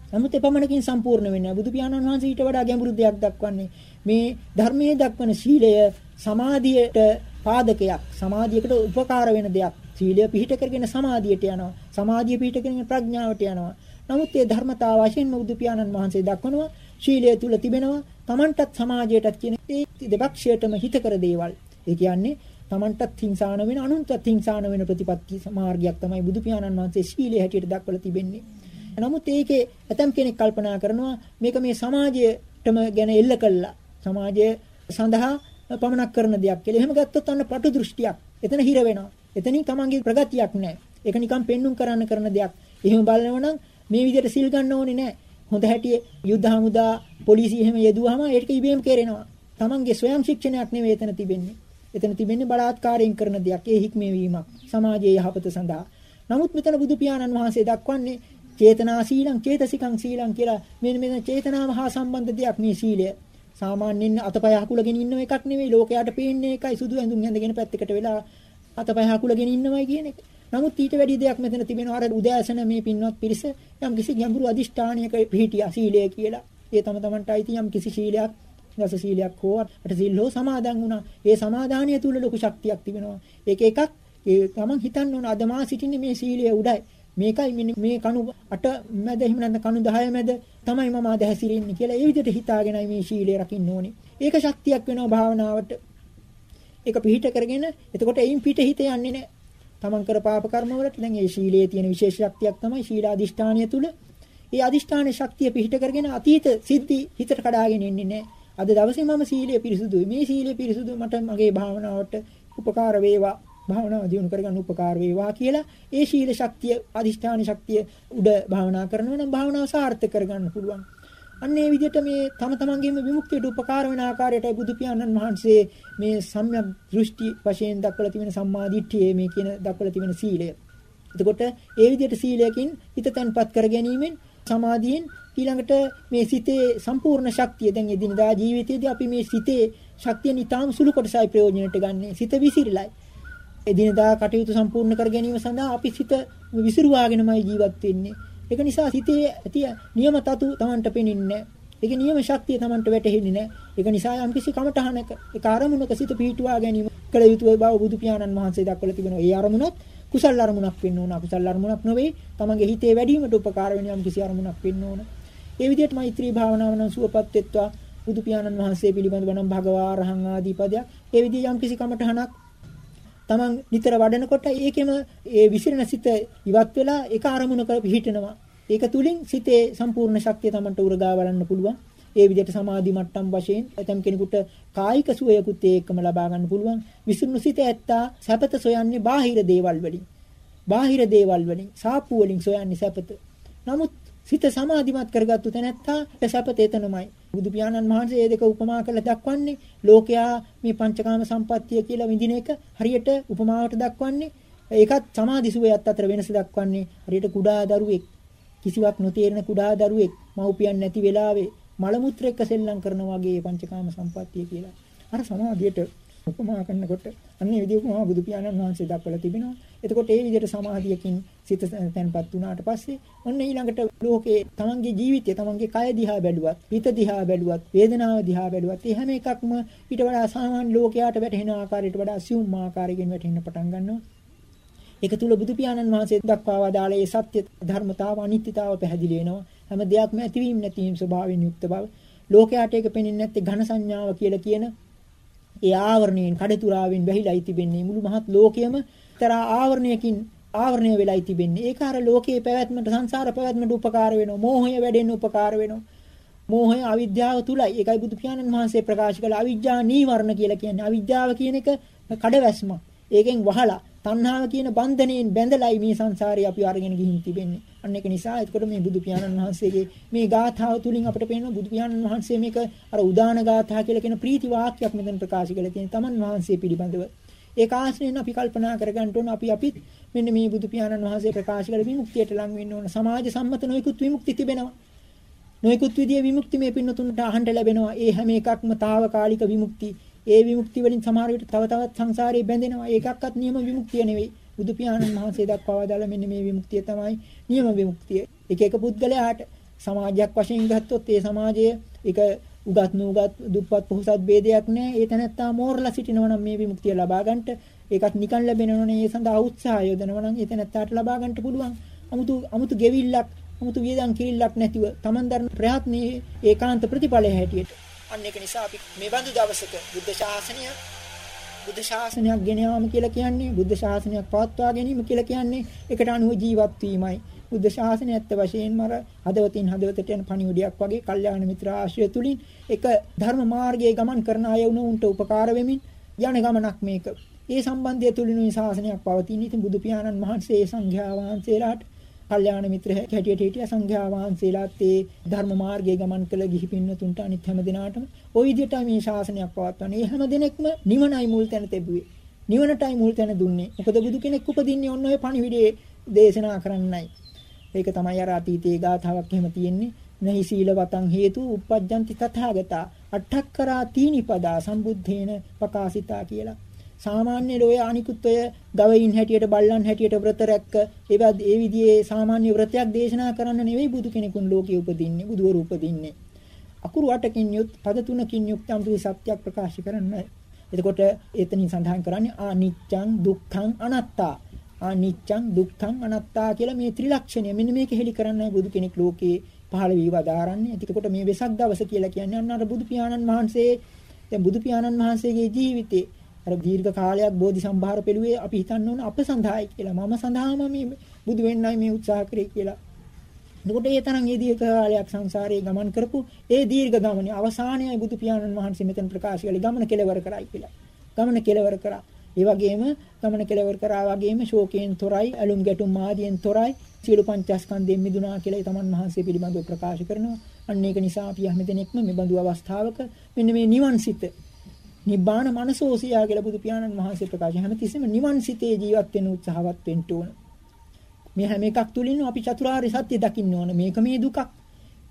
නමුත් එපමණකින් සම්පූර්ණ වෙන්නේ බුදු පියාණන් වහන්සේ ඊට වඩා ගැඹුරු දෙයක් දක්වන්නේ මේ ධර්මයේ දක්වන ශීලය සමාධියට පාදකයක් සමාධියකට උපකාර වෙන දෙයක් සීලය පිහිට කරගෙන සමාධියට යනවා සමාධිය පිහිට කරගෙන ප්‍රඥාවට යනවා නමුත් මේ ධර්මතාව වශයෙන් බුදු පියාණන් වහන්සේ දක්වනවා ශීලය තුල තිබෙනවා Tamanටත් සමාජයටත් කියන ඒ දෙපක්ෂයටම හිත කර දේවල්. ඒ කියන්නේ Tamanටත් හිංසාන වෙන අනුන්ටත් හිංසාන වෙන ප්‍රතිපත්ති මාර්ගයක් තමයි බුදු පියාණන් වහන්සේ ශීලයේ හැටියට දක්වලා තිබෙන්නේ. නමුත් ඒකේ ඇතම් කෙනෙක් කල්පනා කරනවා මේක මේ සමාජයටම ගැන එල්ල කළා. සමාජය සඳහා පමනක් කරන දෙයක් කියලා. එහෙම ගත්තොත් අන්න පටු දෘෂ්ටියක්. එතන හිර වෙනවා. එතනින් තමන්ගේ ප්‍රගතියක් නැහැ. ඒක නිකන් පෙන්눔 කරන්න කරන දෙයක්. එහෙම බලනවා නම් මේ විදිහට සිල් ගන්න ඕනේ නැහැ. හොඳ හැටියේ යුද්ධ හමුදා පොලිසිය එහෙම යෙදුවාම ඒක ඉබේම කෙරෙනවා. Tamange ස්වයං ශික්ෂණයක් නෙවෙයි එතන තිබෙන්නේ. එතන තිබෙන්නේ බලාත්කාරයෙන් කරන දෙයක්. ඒ හික්මේ වීමක්. සමාජයේ යහපත සඳහා. නමුත් මෙතන බුදු පියාණන් වහන්සේ දක්වන්නේ චේතනා සීලං චේතසිකං සීලං කියලා මෙන්න මෙතන චේතනාව හා සම්බන්ධ දෙයක් මේ සීලය. සාමාන්‍යයෙන් අතපය හකුලගෙන ඉන්න එකක් නෙවෙයි ලෝකයට පේන්නේ එකයි සුදු ඇඳුම් ඇඳගෙන පැත්තකට වෙලා අතපය හකුලගෙන ඉන්නවයි කියන එක. නමුත් ඊට වැඩි දෙයක් මෙතන තිබෙනවා අර උදෑසන මේ පින්වත් පිරිස යම් කිසි ගැඹුරු අදිෂ්ඨානයක පිහිටියා සීලය කියලා. ඒ තම තමන්ට අයිති යම් කිසි සීලයක් දස සීලයක් හෝ අට සීල හෝ සමාදන් වුණා. ඒ සමාදානිය තුල ලොකු ශක්තියක් තිබෙනවා. ඒක එකක් ඒ තමන් හිතන්න ඕන අද මා සිටින්නේ මේ සීලය උඩයි. මේකයි මේ කණු 8 මැද එහෙම නැත්නම් කණු 10 මැද තමයි මම අද හැසිරෙන්නේ කියලා ඒ විදිහට හිතාගෙනයි මේ සීලය රකින්න ඕනේ. ඒක ශක්තියක් වෙනවා භාවනාවට. ඒක පිහිට කරගෙන එතකොට එයින් පිට හිත යන්නේ නැහැ. තමන් කර පාප කර්ම වලට දැන් ඒ ශීලයේ තියෙන විශේෂ ශක්තියක් තමයි ශීලාදිෂ්ඨානිය තුල. ඒ අදිෂ්ඨාන ශක්තිය පිහිට කරගෙන අතීත සිද්ධි හිතට කඩාගෙන ඉන්නේ නැහැ. අද දවසේ මම සීලය පිරිසුදුයි. මේ සීලය පිරිසුදු මට මගේ භාවනාවට උපකාර වේවා. භාවනාව දියුණු කරගන්න උපකාර වේවා කියලා ඒ ශීල ශක්තිය අදිෂ්ඨාන ශක්තිය උඩ භාවනා කරනවා නම් භාවනාව සාර්ථක කරගන්න පුළුවන්. අන්න ඒ විදිහට මේ තම තමන්ගේම විමුක්තියට උපකාර වෙන ආකාරයටයි බුදු පියාණන් වහන්සේ මේ සම්‍යක් දෘෂ්ටි වශයෙන් දක්වලා තිබෙන සම්මා දිට්ඨියේ මේ කියන දක්වලා තිබෙන සීලය. එතකොට ඒ විදිහට සීලයකින් හිත තැන්පත් කර ගැනීමෙන් සමාධියෙන් ඊළඟට මේ සිතේ සම්පූර්ණ ශක්තිය දැන් එදිනදා ජීවිතයේදී අපි මේ සිතේ ශක්තිය නිතාම සුළු කොටසයි ප්‍රයෝජනයට ගන්න. සිත විසිරලයි. එදිනදා කටයුතු සම්පූර්ණ කර ගැනීම සඳහා අපි සිත විසිරුවාගෙනමයි ජීවත් වෙන්නේ. ඒක නිසා සිතේ ඇති නියම තතු Tamanට පෙනෙන්නේ ඒක නියම ශක්තිය Tamanට වැටහෙන්නේ නැහැ. ඒක නිසා යම් කිසි කමඨහනක ඒ අරමුණක සිත පිහිටුවා ගැනීම කළ යුතු බව බුදු පියාණන් වහන්සේ දක්වලා තිබෙනවා. ඒ අරමුණත් කුසල් අරමුණක් වෙන්න ඕන. අකුසල් අරමුණක් නෙවෙයි. තමන්ගේ හිතේ වැඩිවීමට උපකාර වෙන යම් කිසි අරමුණක් වෙන්න ඕන. ඒ විදිහට මෛත්‍රී භාවනාව නම් සුවපත් වෙත්වා බුදු පියාණන් වහන්සේ පිළිබඳව නම් භගවා රහං ආදී පදයක්. ඒ විදිහ යම් කිසි කමඨහනක් තමන් නිතර වඩනකොට ඒකෙම ඒ විසිරෙන සිත ඉවත් වෙලා ඒක අරමුණක පිහිටනවා. ඒක තුලින් සිතේ සම්පූර්ණ ශක්තිය Tamanට උරගා බලන්න පුළුවන්. ඒ විදිහට සමාධි මට්ටම් වශයෙන් ඇතම් කෙනෙකුට කායික සුවයකුත් ඒකම ලබා ගන්න පුළුවන්. විසුණු සිත ඇත්තා සැපත සොයන්නේ බාහිර දේවල් වලින්. බාහිර දේවල් වලින් සාප්පු වලින් සොයන්නේ සැපත. නමුත් සිත සමාධිමත් කරගත්තු තැනැත්තා සැපත එතනමයි. බුදු පියාණන් වහන්සේ මේ දෙක උපමා කරලා දක්වන්නේ ලෝකයා මේ පංචකාම සම්පත්තිය කියලා විඳින එක හරියට උපමාවට දක්වන්නේ ඒකත් සමාධි සුවයත් අතර වෙනස දක්වන්නේ හරියට කුඩා දරුවෙක් කිසිවක් නොතේරෙන කුඩා දරුවෙක් මව්පියන් නැති වෙලාවේ මල මුත්‍ර එක්ක සෙල්ලම් කරනවා වගේ පංචකාම සම්පත්තිය කියලා. අර සමාධියට උපමා කරනකොට අන්නේ විදිහ උපමා බුදු පියාණන් වහන්සේ දක්වලා තිබෙනවා. එතකොට ඒ විදිහට සමාධියකින් සිත තැන්පත් වුණාට පස්සේ ඔන්න ඊළඟට ලෝකේ තමන්ගේ ජීවිතය තමන්ගේ කය දිහා බැලුවත්, හිත දිහා බැලුවත්, වේදනාව දිහා බැලුවත්, ඒ හැම එකක්ම ඊට වඩා සාමාන්‍ය ලෝකයට වැටහෙන ආකාරයට වඩා සියුම් ආකාරයකින් වැටෙන්න පටන් ගන්නවා. ඒක තුල බුදු පියාණන් වහන්සේ දක්වා වදාළ ඒ සත්‍ය ධර්මතාව අනිත්‍යතාව පැහැදිලි වෙනවා. හැම දෙයක්ම ඇතිවීම නැතිවීම ස්වභාවයෙන් යුක්ත බව. ලෝකයට ඒක පෙනෙන්නේ නැත්තේ ඝන සංඥාව කියලා කියන ඒ ආවරණයෙන් කඩතුරාවෙන් වැහිලායි තිබෙන්නේ මුළු මහත් ලෝකයම තරා ආවරණයකින් ආවරණය වෙලායි තිබෙන්නේ. ඒක අර ලෝකයේ පැවැත්මට සංසාර පැවැත්මට උපකාර වෙනවා. මෝහය වැඩෙන්න උපකාර වෙනවා. මෝහය අවිද්‍යාව තුලයි. ඒකයි බුදු පියාණන් වහන්සේ ප්‍රකාශ කළ අවිද්‍යා නීවරණ කියලා කියන්නේ. අවිද්‍යාව කියන එක කඩවැස්ම. ඒකෙන් වහලා තණ්හාව කියන බන්ධණයෙන් බැඳලායි මේ සංසාරේ අපි අරගෙන ගිහින් තිබෙන්නේ. අන්න ඒක නිසා එතකොට මේ බුදු පියාණන් වහන්සේගේ මේ ගාථාව තුලින් අපිට පේනවා බුදු පියාණන් වහන්සේ මේක අර උදාන ගාථා කියලා කියන ප්‍රීති වාක්‍යයක් මෙතන ප්‍රකාශ කළා තියෙන තමන් වහන්සේ පිළිබඳව. ඒක ආශ්‍රයෙන් අපි කල්පනා කරගන්න ඕන අපි අපිත් මෙන්න මේ බුදු පියාණන් වහන්සේ ප්‍රකාශ කළ විමුක්තියට ලං වෙන්න ඕන. සමාජ සම්මත නොයෙකුත් විමුක්ති තිබෙනවා. නොයෙකුත් විදිය විමුක්ති මේ පින්නතුන්ට අහන්න ලැබෙනවා. ඒ හැම එකක්ම తాවකාලික විමුක්ති. ඒ විමුක්ති වලින් සමහර විට තව තවත් සංසාරේ බැඳෙනවා. ඒකක්වත් නියම විමුක්තිය නෙවෙයි. බුදු පියාණන් වහන්සේ දක්වා දාලා මෙන්න මේ විමුක්තිය තමයි නියම විමුක්තිය. එක එක පුද්ගලයාට සමාජයක් වශයෙන් ගත්තොත් ඒ සමාජය එක උගත් නුගත් දුප්පත් පොහොසත් ભેදයක් නැහැ. ඒ තැනත්තා මෝරලා සිටිනවා නම් මේ විමුක්තිය ලබා ගන්නට ඒකත් නිකන් ලැබෙනව නෙවෙයි. ඒ සඳහා උත්සාහය යොදනවා නම් ඒ තැනත්තාට ලබා ගන්නට පුළුවන්. 아무තු 아무තු ගෙවිල්ලක් 아무තු වියදම් කිරිල්ලක් නැතිව Taman දරන ප්‍රයත්නයේ ඒකාන්ත ප්‍රතිඵලය හැටියට අන්න ඒක නිසා අපි මේ බඳු දවසක බුද්ධ ශාසනය බුද්ධ ශාසනයක් ගෙන යාම කියලා කියන්නේ බුද්ධ ශාසනයක් පවත්වා ගැනීම කියලා කියන්නේ ඒකට අනුව ජීවත් වීමයි. බුද්ධ ශාසනය ඇත්ත වශයෙන්ම අර හදවතින් හදවතට යන පණිවිඩයක් වගේ කල්යාණ මිත්‍ර ආශ්‍රය තුලින් එක ධර්ම මාර්ගයේ ගමන් කරන අය වුණුන්ට උපකාර වෙමින් යන ගමනක් මේක. ඒ සම්බන්ධය තුලිනුයි ශාසනයක් පවතින. ඉතින් බුදු පියාණන් වහන්සේ සංඝයා වහන්සේලාට කල්යාණ මිත්‍ර හැටියට හිටිය සංඝයා වහන්සේලාත් ඒ ධර්ම මාර්ගයේ ගමන් කළ ගිහි පින්නතුන්ට අනිත් හැම දිනාටම ওই විදිහට මේ ශාසනයක් පවත්වන්නේ. මේ හැම දිනෙකම නිවනයි මුල් තැන තිබුවේ. නිවනටයි මුල් තැන දුන්නේ. මොකද බුදු කෙනෙක් උපදින්නේ ඔන්න ඔය පණිවිඩයේ දේශනා කරන්නයි. ඒක තමයි අර අතීතයේ ගාථාවක් එහෙම තියෙන්නේ. නහි සීලවතං හේතු uppajjanti තථාගතා අට්ඨක්කරා තීනිපදා සම්බුද්ධේන ප්‍රකාශිතා කියලා. සාමාන්‍ය ලෝය අනිකුත් ඔය ගවයින් හැටියට බල්ලන් හැටියට ව්‍රත රැක්ක ඒවත් ඒ විදිහේ සාමාන්‍ය ව්‍රතයක් දේශනා කරන්න නෙවෙයි බුදු කෙනෙකුන් ලෝකයේ උපදින්නේ බුදුවරු උපදින්නේ. අකුරු අටකින් යුත් පද තුනකින් යුක්ත අමුතු සත්‍යයක් ප්‍රකාශ කරන්නයි එතකොට එතනින් සඳහන් කරන්නේ අනිච්චං දුක්ඛං අනාත්තා. අනිච්චං දුක්ඛං අනාත්තා කියලා මේ ත්‍රිලක්ෂණය මෙන්න මේක හෙලි කරන්නයි බුදු කෙනෙක් ලෝකේ පහළ වී වදාරන්නේ එතකොට මේ වෙසක් දවස කියලා කියන්නේ අන්න අර බුදු පියාණන් වහන්සේ දැන් බුදු පියාණන් වහන්සේගේ ජීවිතේ අර දීර්ඝ කාලයක් බෝධි සම්භාර පෙළුවේ අපි හිතන්න ඕන අප සඳහායි කියලා. මම සඳහාම මේ බුදු වෙන්නයි මේ උත්සාහ කරේ කියලා. එතකොට ඒ තරම් ඒ දීර්ඝ කාලයක් සංසාරේ ගමන් කරපු ඒ දීර්ඝ ගමනේ අවසානයයි බුදු පියාණන් වහන්සේ මෙතන ප්‍රකාශ කළේ ගමන කෙලවර කරයි කියලා. ගමන කෙලවර කරා. ඒ වගේම ගමන කෙලවර කරා වගේම ශෝකයෙන් තොරයි, අලුම් ගැටුම් ආදියෙන් තොරයි, සියලු පංචස්කන්ධයෙන් මිදුණා කියලා තමන් වහන්සේ පිළිබඳව ප්‍රකාශ කරනවා. අන්න ඒක නිසා අපි හැම දිනෙකම මේ බඳු අවස්ථාවක මෙන්න මේ නිවන් සිත නිබ්බාන මනසෝසියා කියලා බුදු පියාණන් වහන්සේ ප්‍රකාශ හැමතිස්සෙම නිවන් සිතේ ජීවත් වෙන්න උත්සාහවත් වෙන්න ඕන. මේ හැම එකක් තුලින් අපි චතුරාර්ය සත්‍ය දකින්න ඕන. මේක මේ දුකක්.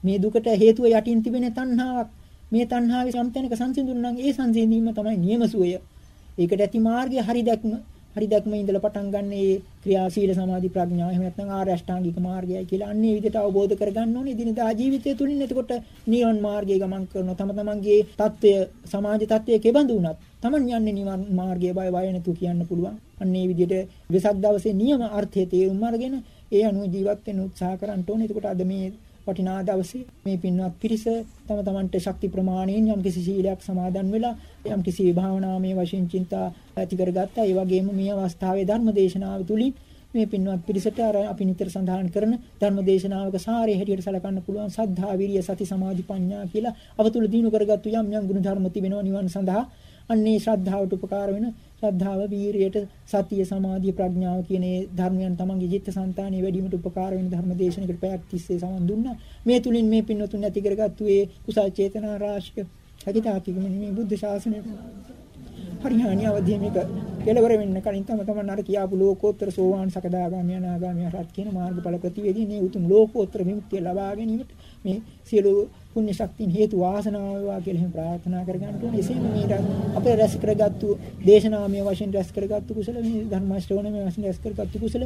මේ දුකට හේතුව යටින් තිබෙන තණ්හාවක්. මේ තණ්හාවේ සම්තැනක සංසිඳුන නම් ඒ සංසිඳීම තමයි නියමසුවය. ඒකට ඇති මාර්ගය හරි දැක්ම. හරි දැක්ම ඉඳලා පටන් ගන්න ඒ ක්‍රියාශීල සමාධි ප්‍රඥාව එහෙම නැත්නම් ආර්ය අෂ්ටාංගික මාර්ගයයි කියලා අන්නේ විදිහට අවබෝධ කරගන්න ඕනේ දිනදා ජීවිතය තුලින් එතකොට නිවන් මාර්ගයේ ගමන් කරන තම තමන්ගේ தত্ত্বය සමාජ தত্ত্বය කෙබඳු වුණත් තමන් යන්නේ නිවන් මාර්ගයේ බය බය නැතුව කියන්න පුළුවන්. අන්නේ විදිහට වෙසක් දවසේ නියම අර්ථය තේරුම් අරගෙන ඒ අනුව ජීවත් වෙන්න උත්සාහ කරන්න ඕනේ. එතකොට අද මේ වටිනා දවසේ මේ පින්වත් පිරිස තම තමන්ට ශක්ති ප්‍රමාණයෙන් යම් කිසි සීලයක් සමාදන් වෙලා යම් කිසි භාවනාමය වශයෙන් චින්තා ඇති කරගත්තා. ඒ වගේම මේ අවස්ථාවේ ධර්ම දේශනාව තුලින් මේ පින්වත් පිරිසට අර අපි නිතර සඳහන් කරන ධර්ම දේශනාවක සාරය හැටියට සලකන්න පුළුවන් සද්ධා විරිය සති සමාධි ප්‍රඥා කියලා අවතුල දිනු කරගත්තු යම් යම් ගුණ ධර්ම තිබෙනවා නිවන් සඳහා අන්නේ ශ්‍රද්ධාවට උපකාර වෙන ශ්‍රද්ධාව වීරියට සතිය සමාධිය ප්‍රඥාව කියන ඒ ධර්මයන් තමන්ගේ චිත්ත සංතානිය වැඩිමිට උපකාර වෙන ධර්ම දේශනයකට පැයක් තිස්සේ සමන් දුන්නා. මේ තුලින් මේ පින්වතුන් ඇති කරගත්තු ඒ කුසල් චේතනා රාශිය හැකිතාකින් මේ බුද්ධ ශාසනය. පරිහානි අවධිය මේක කෙලවර වෙන්න කලින් තම තමන් අර කියාපු ලෝකෝත්තර සෝවාන් සකදාගාමී අනාගාමී රහත් කියන මාර්ගඵල ප්‍රතිවේදී මේ උතුම් ලෝකෝත්තර විමුක්තිය ලබා ගැනීමට මේ සියලු පුණ්‍ය ශක්තියින් හේතු වාසනාව වේවා කියලා එහෙම ප්‍රාර්ථනා කරගන්න ඕනේ. එසේම මේ අපේ රැස් කරගත්තු දේශනාමය වශයෙන් රැස් කරගත්තු කුසල මේ ධර්ම ශ්‍රවණමය වශයෙන් රැස් කරගත්තු කුසල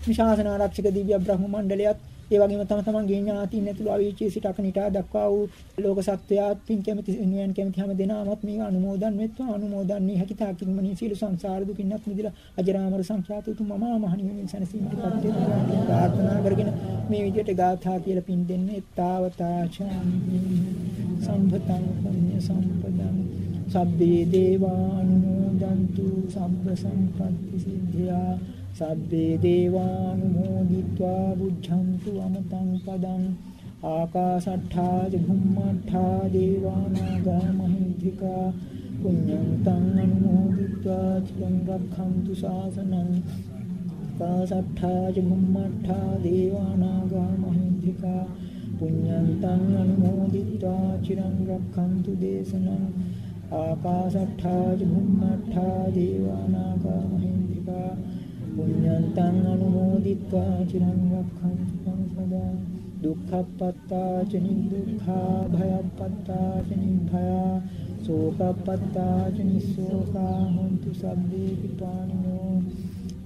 මේ ශාසන ආරක්ෂක දිව්‍ය බ්‍රහ්ම මණ්ඩලයත් ඒ වගේම තම තමන්ගේ ඥාතීන් ඇතුළු අවීචී සිට අකනිටා දක්වා වූ ලෝක සත්වයාත් පින් කැමති නියන් කැමති හැම දෙනාමත් මේක අනුමෝදන් වෙත්වා. අනුමෝදන් මේ හැකිතාකින් මනින් සීල සංසාර දුකින්වත් මිදලා අජරාමර සංඛ්‍යාත උතුම් මමා මහණියන් සනසීමට පත් වෙනවා. ප්‍රාර්ථනා කරගෙන මේ විදිහට ගාථා කියලා පින් දෙන්නේ තාවතා සම්පතං පුඤ්ඤ සම්පදං. සබ්බේ දේවානුමෝදන්තු සබ්බ සම්පත්ති සිද්ධා. सर्वे देवानुमोदित्वा बुद्धन्तु अमतं पदम्। आकाशट्ठाद् भुम्मट्ठा देवानागामहीद्रिका पुण्यं तम् अनुमोदित्वा चिरं रक्षन्तु शासनं आकाशट्ठाद् भुम्मट्ठा देवानागामहीद्रिका पुण्यं तम् अनुमोदित्वा चिरं रक्षन्तु देशनम्। පුඤ්ඤන්තං අනුමෝදිත්වා චිරං රක්ඛන්තු මං සදා. දුක්ඛප්පත්තා ච නිදුක්ඛා භයප්පත්තා ච නිභයා සෝකප්පත්තා ච නිසෝකා හොන්තු සබ්බේ පිපාණිනෝ.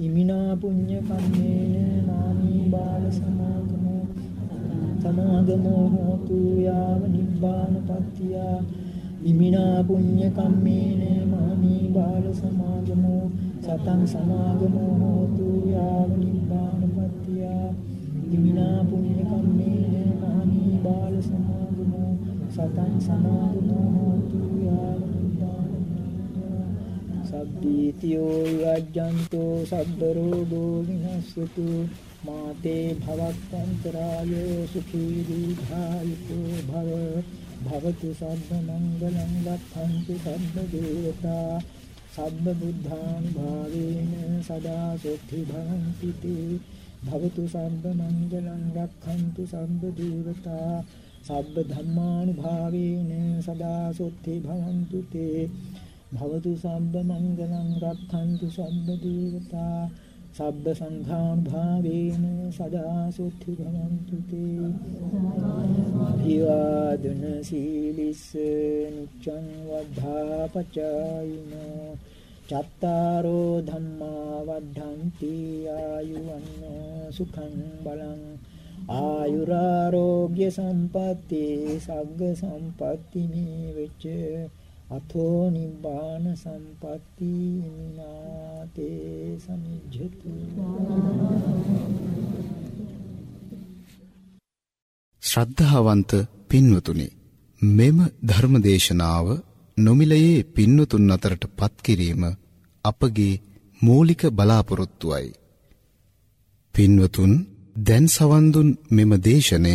ඉමිනා පුඤ්ඤ කම්මේන මාමී බාල සමාගමෝ. සමාගමෝ හෝතු යාව නිබ්බානපත්තියා ඉමිනා පුඤ්ඤ කම්මේන මාමි බාල සමාගමෝ සතං සමාගමෝ හෝතු යාව නිබ්බානපත්තිය දිමිනා පුඤ්ඤ කම්මේන මහණී බාල සමාගමෝ සතං සමාගමෝ හෝතු යාව නිබ්බානපත්තිය සබ්බීතියෝ යජ්ජන්තෝ සබ්බ රෝගෝ විනස්සතු. මාතේ භවක්ඛන්තරාය සුඛී දීඝායුකෝ භව. භවතු සබ්බ මංගලං ලක්ඛන්තු සබ්බ දේවතා සබ්බ බුද්ධාන් භාවේන සදා සොත්ති භවಂತಿ තේ භවතු සම්බ මංගලං රක්ඛන්තු සම්බ දේවතා සබ්බ ධම්මානුභාවේන සදා සොත්ති භවಂತು තේ භවතු සම්බ මංගලං රක්ඛන්තු සම්බ දේවතා සබ්බ සංඝානුභාවේන සදා සොත්ති භවಂತು තේ අභිවාදන සීලිස්ස නිච්ඡං වද්ධා පචායිනෝ චත්තාරෝ ධම්මා වද්ධන්ති ආයුවන්නෝ සුඛං බලං ආයුරාෝග්‍ය සම්පatti සග්ග සම්පatti මේ වෙච්ච අතෝ නිබ්බාන සම්පatti මිනාතේ සමිජ්ජතු. ශ්‍රද්ධාවන්ත පින්වතුනි මෙම ධර්මදේශනාව නොමිලයේ පින්වතුන් අතරට පත් කිරීම අපගේ මූලික බලාපොරොත්තුවයි. පින්වතුන් දැන් සවන් දුන් මෙම දේශනය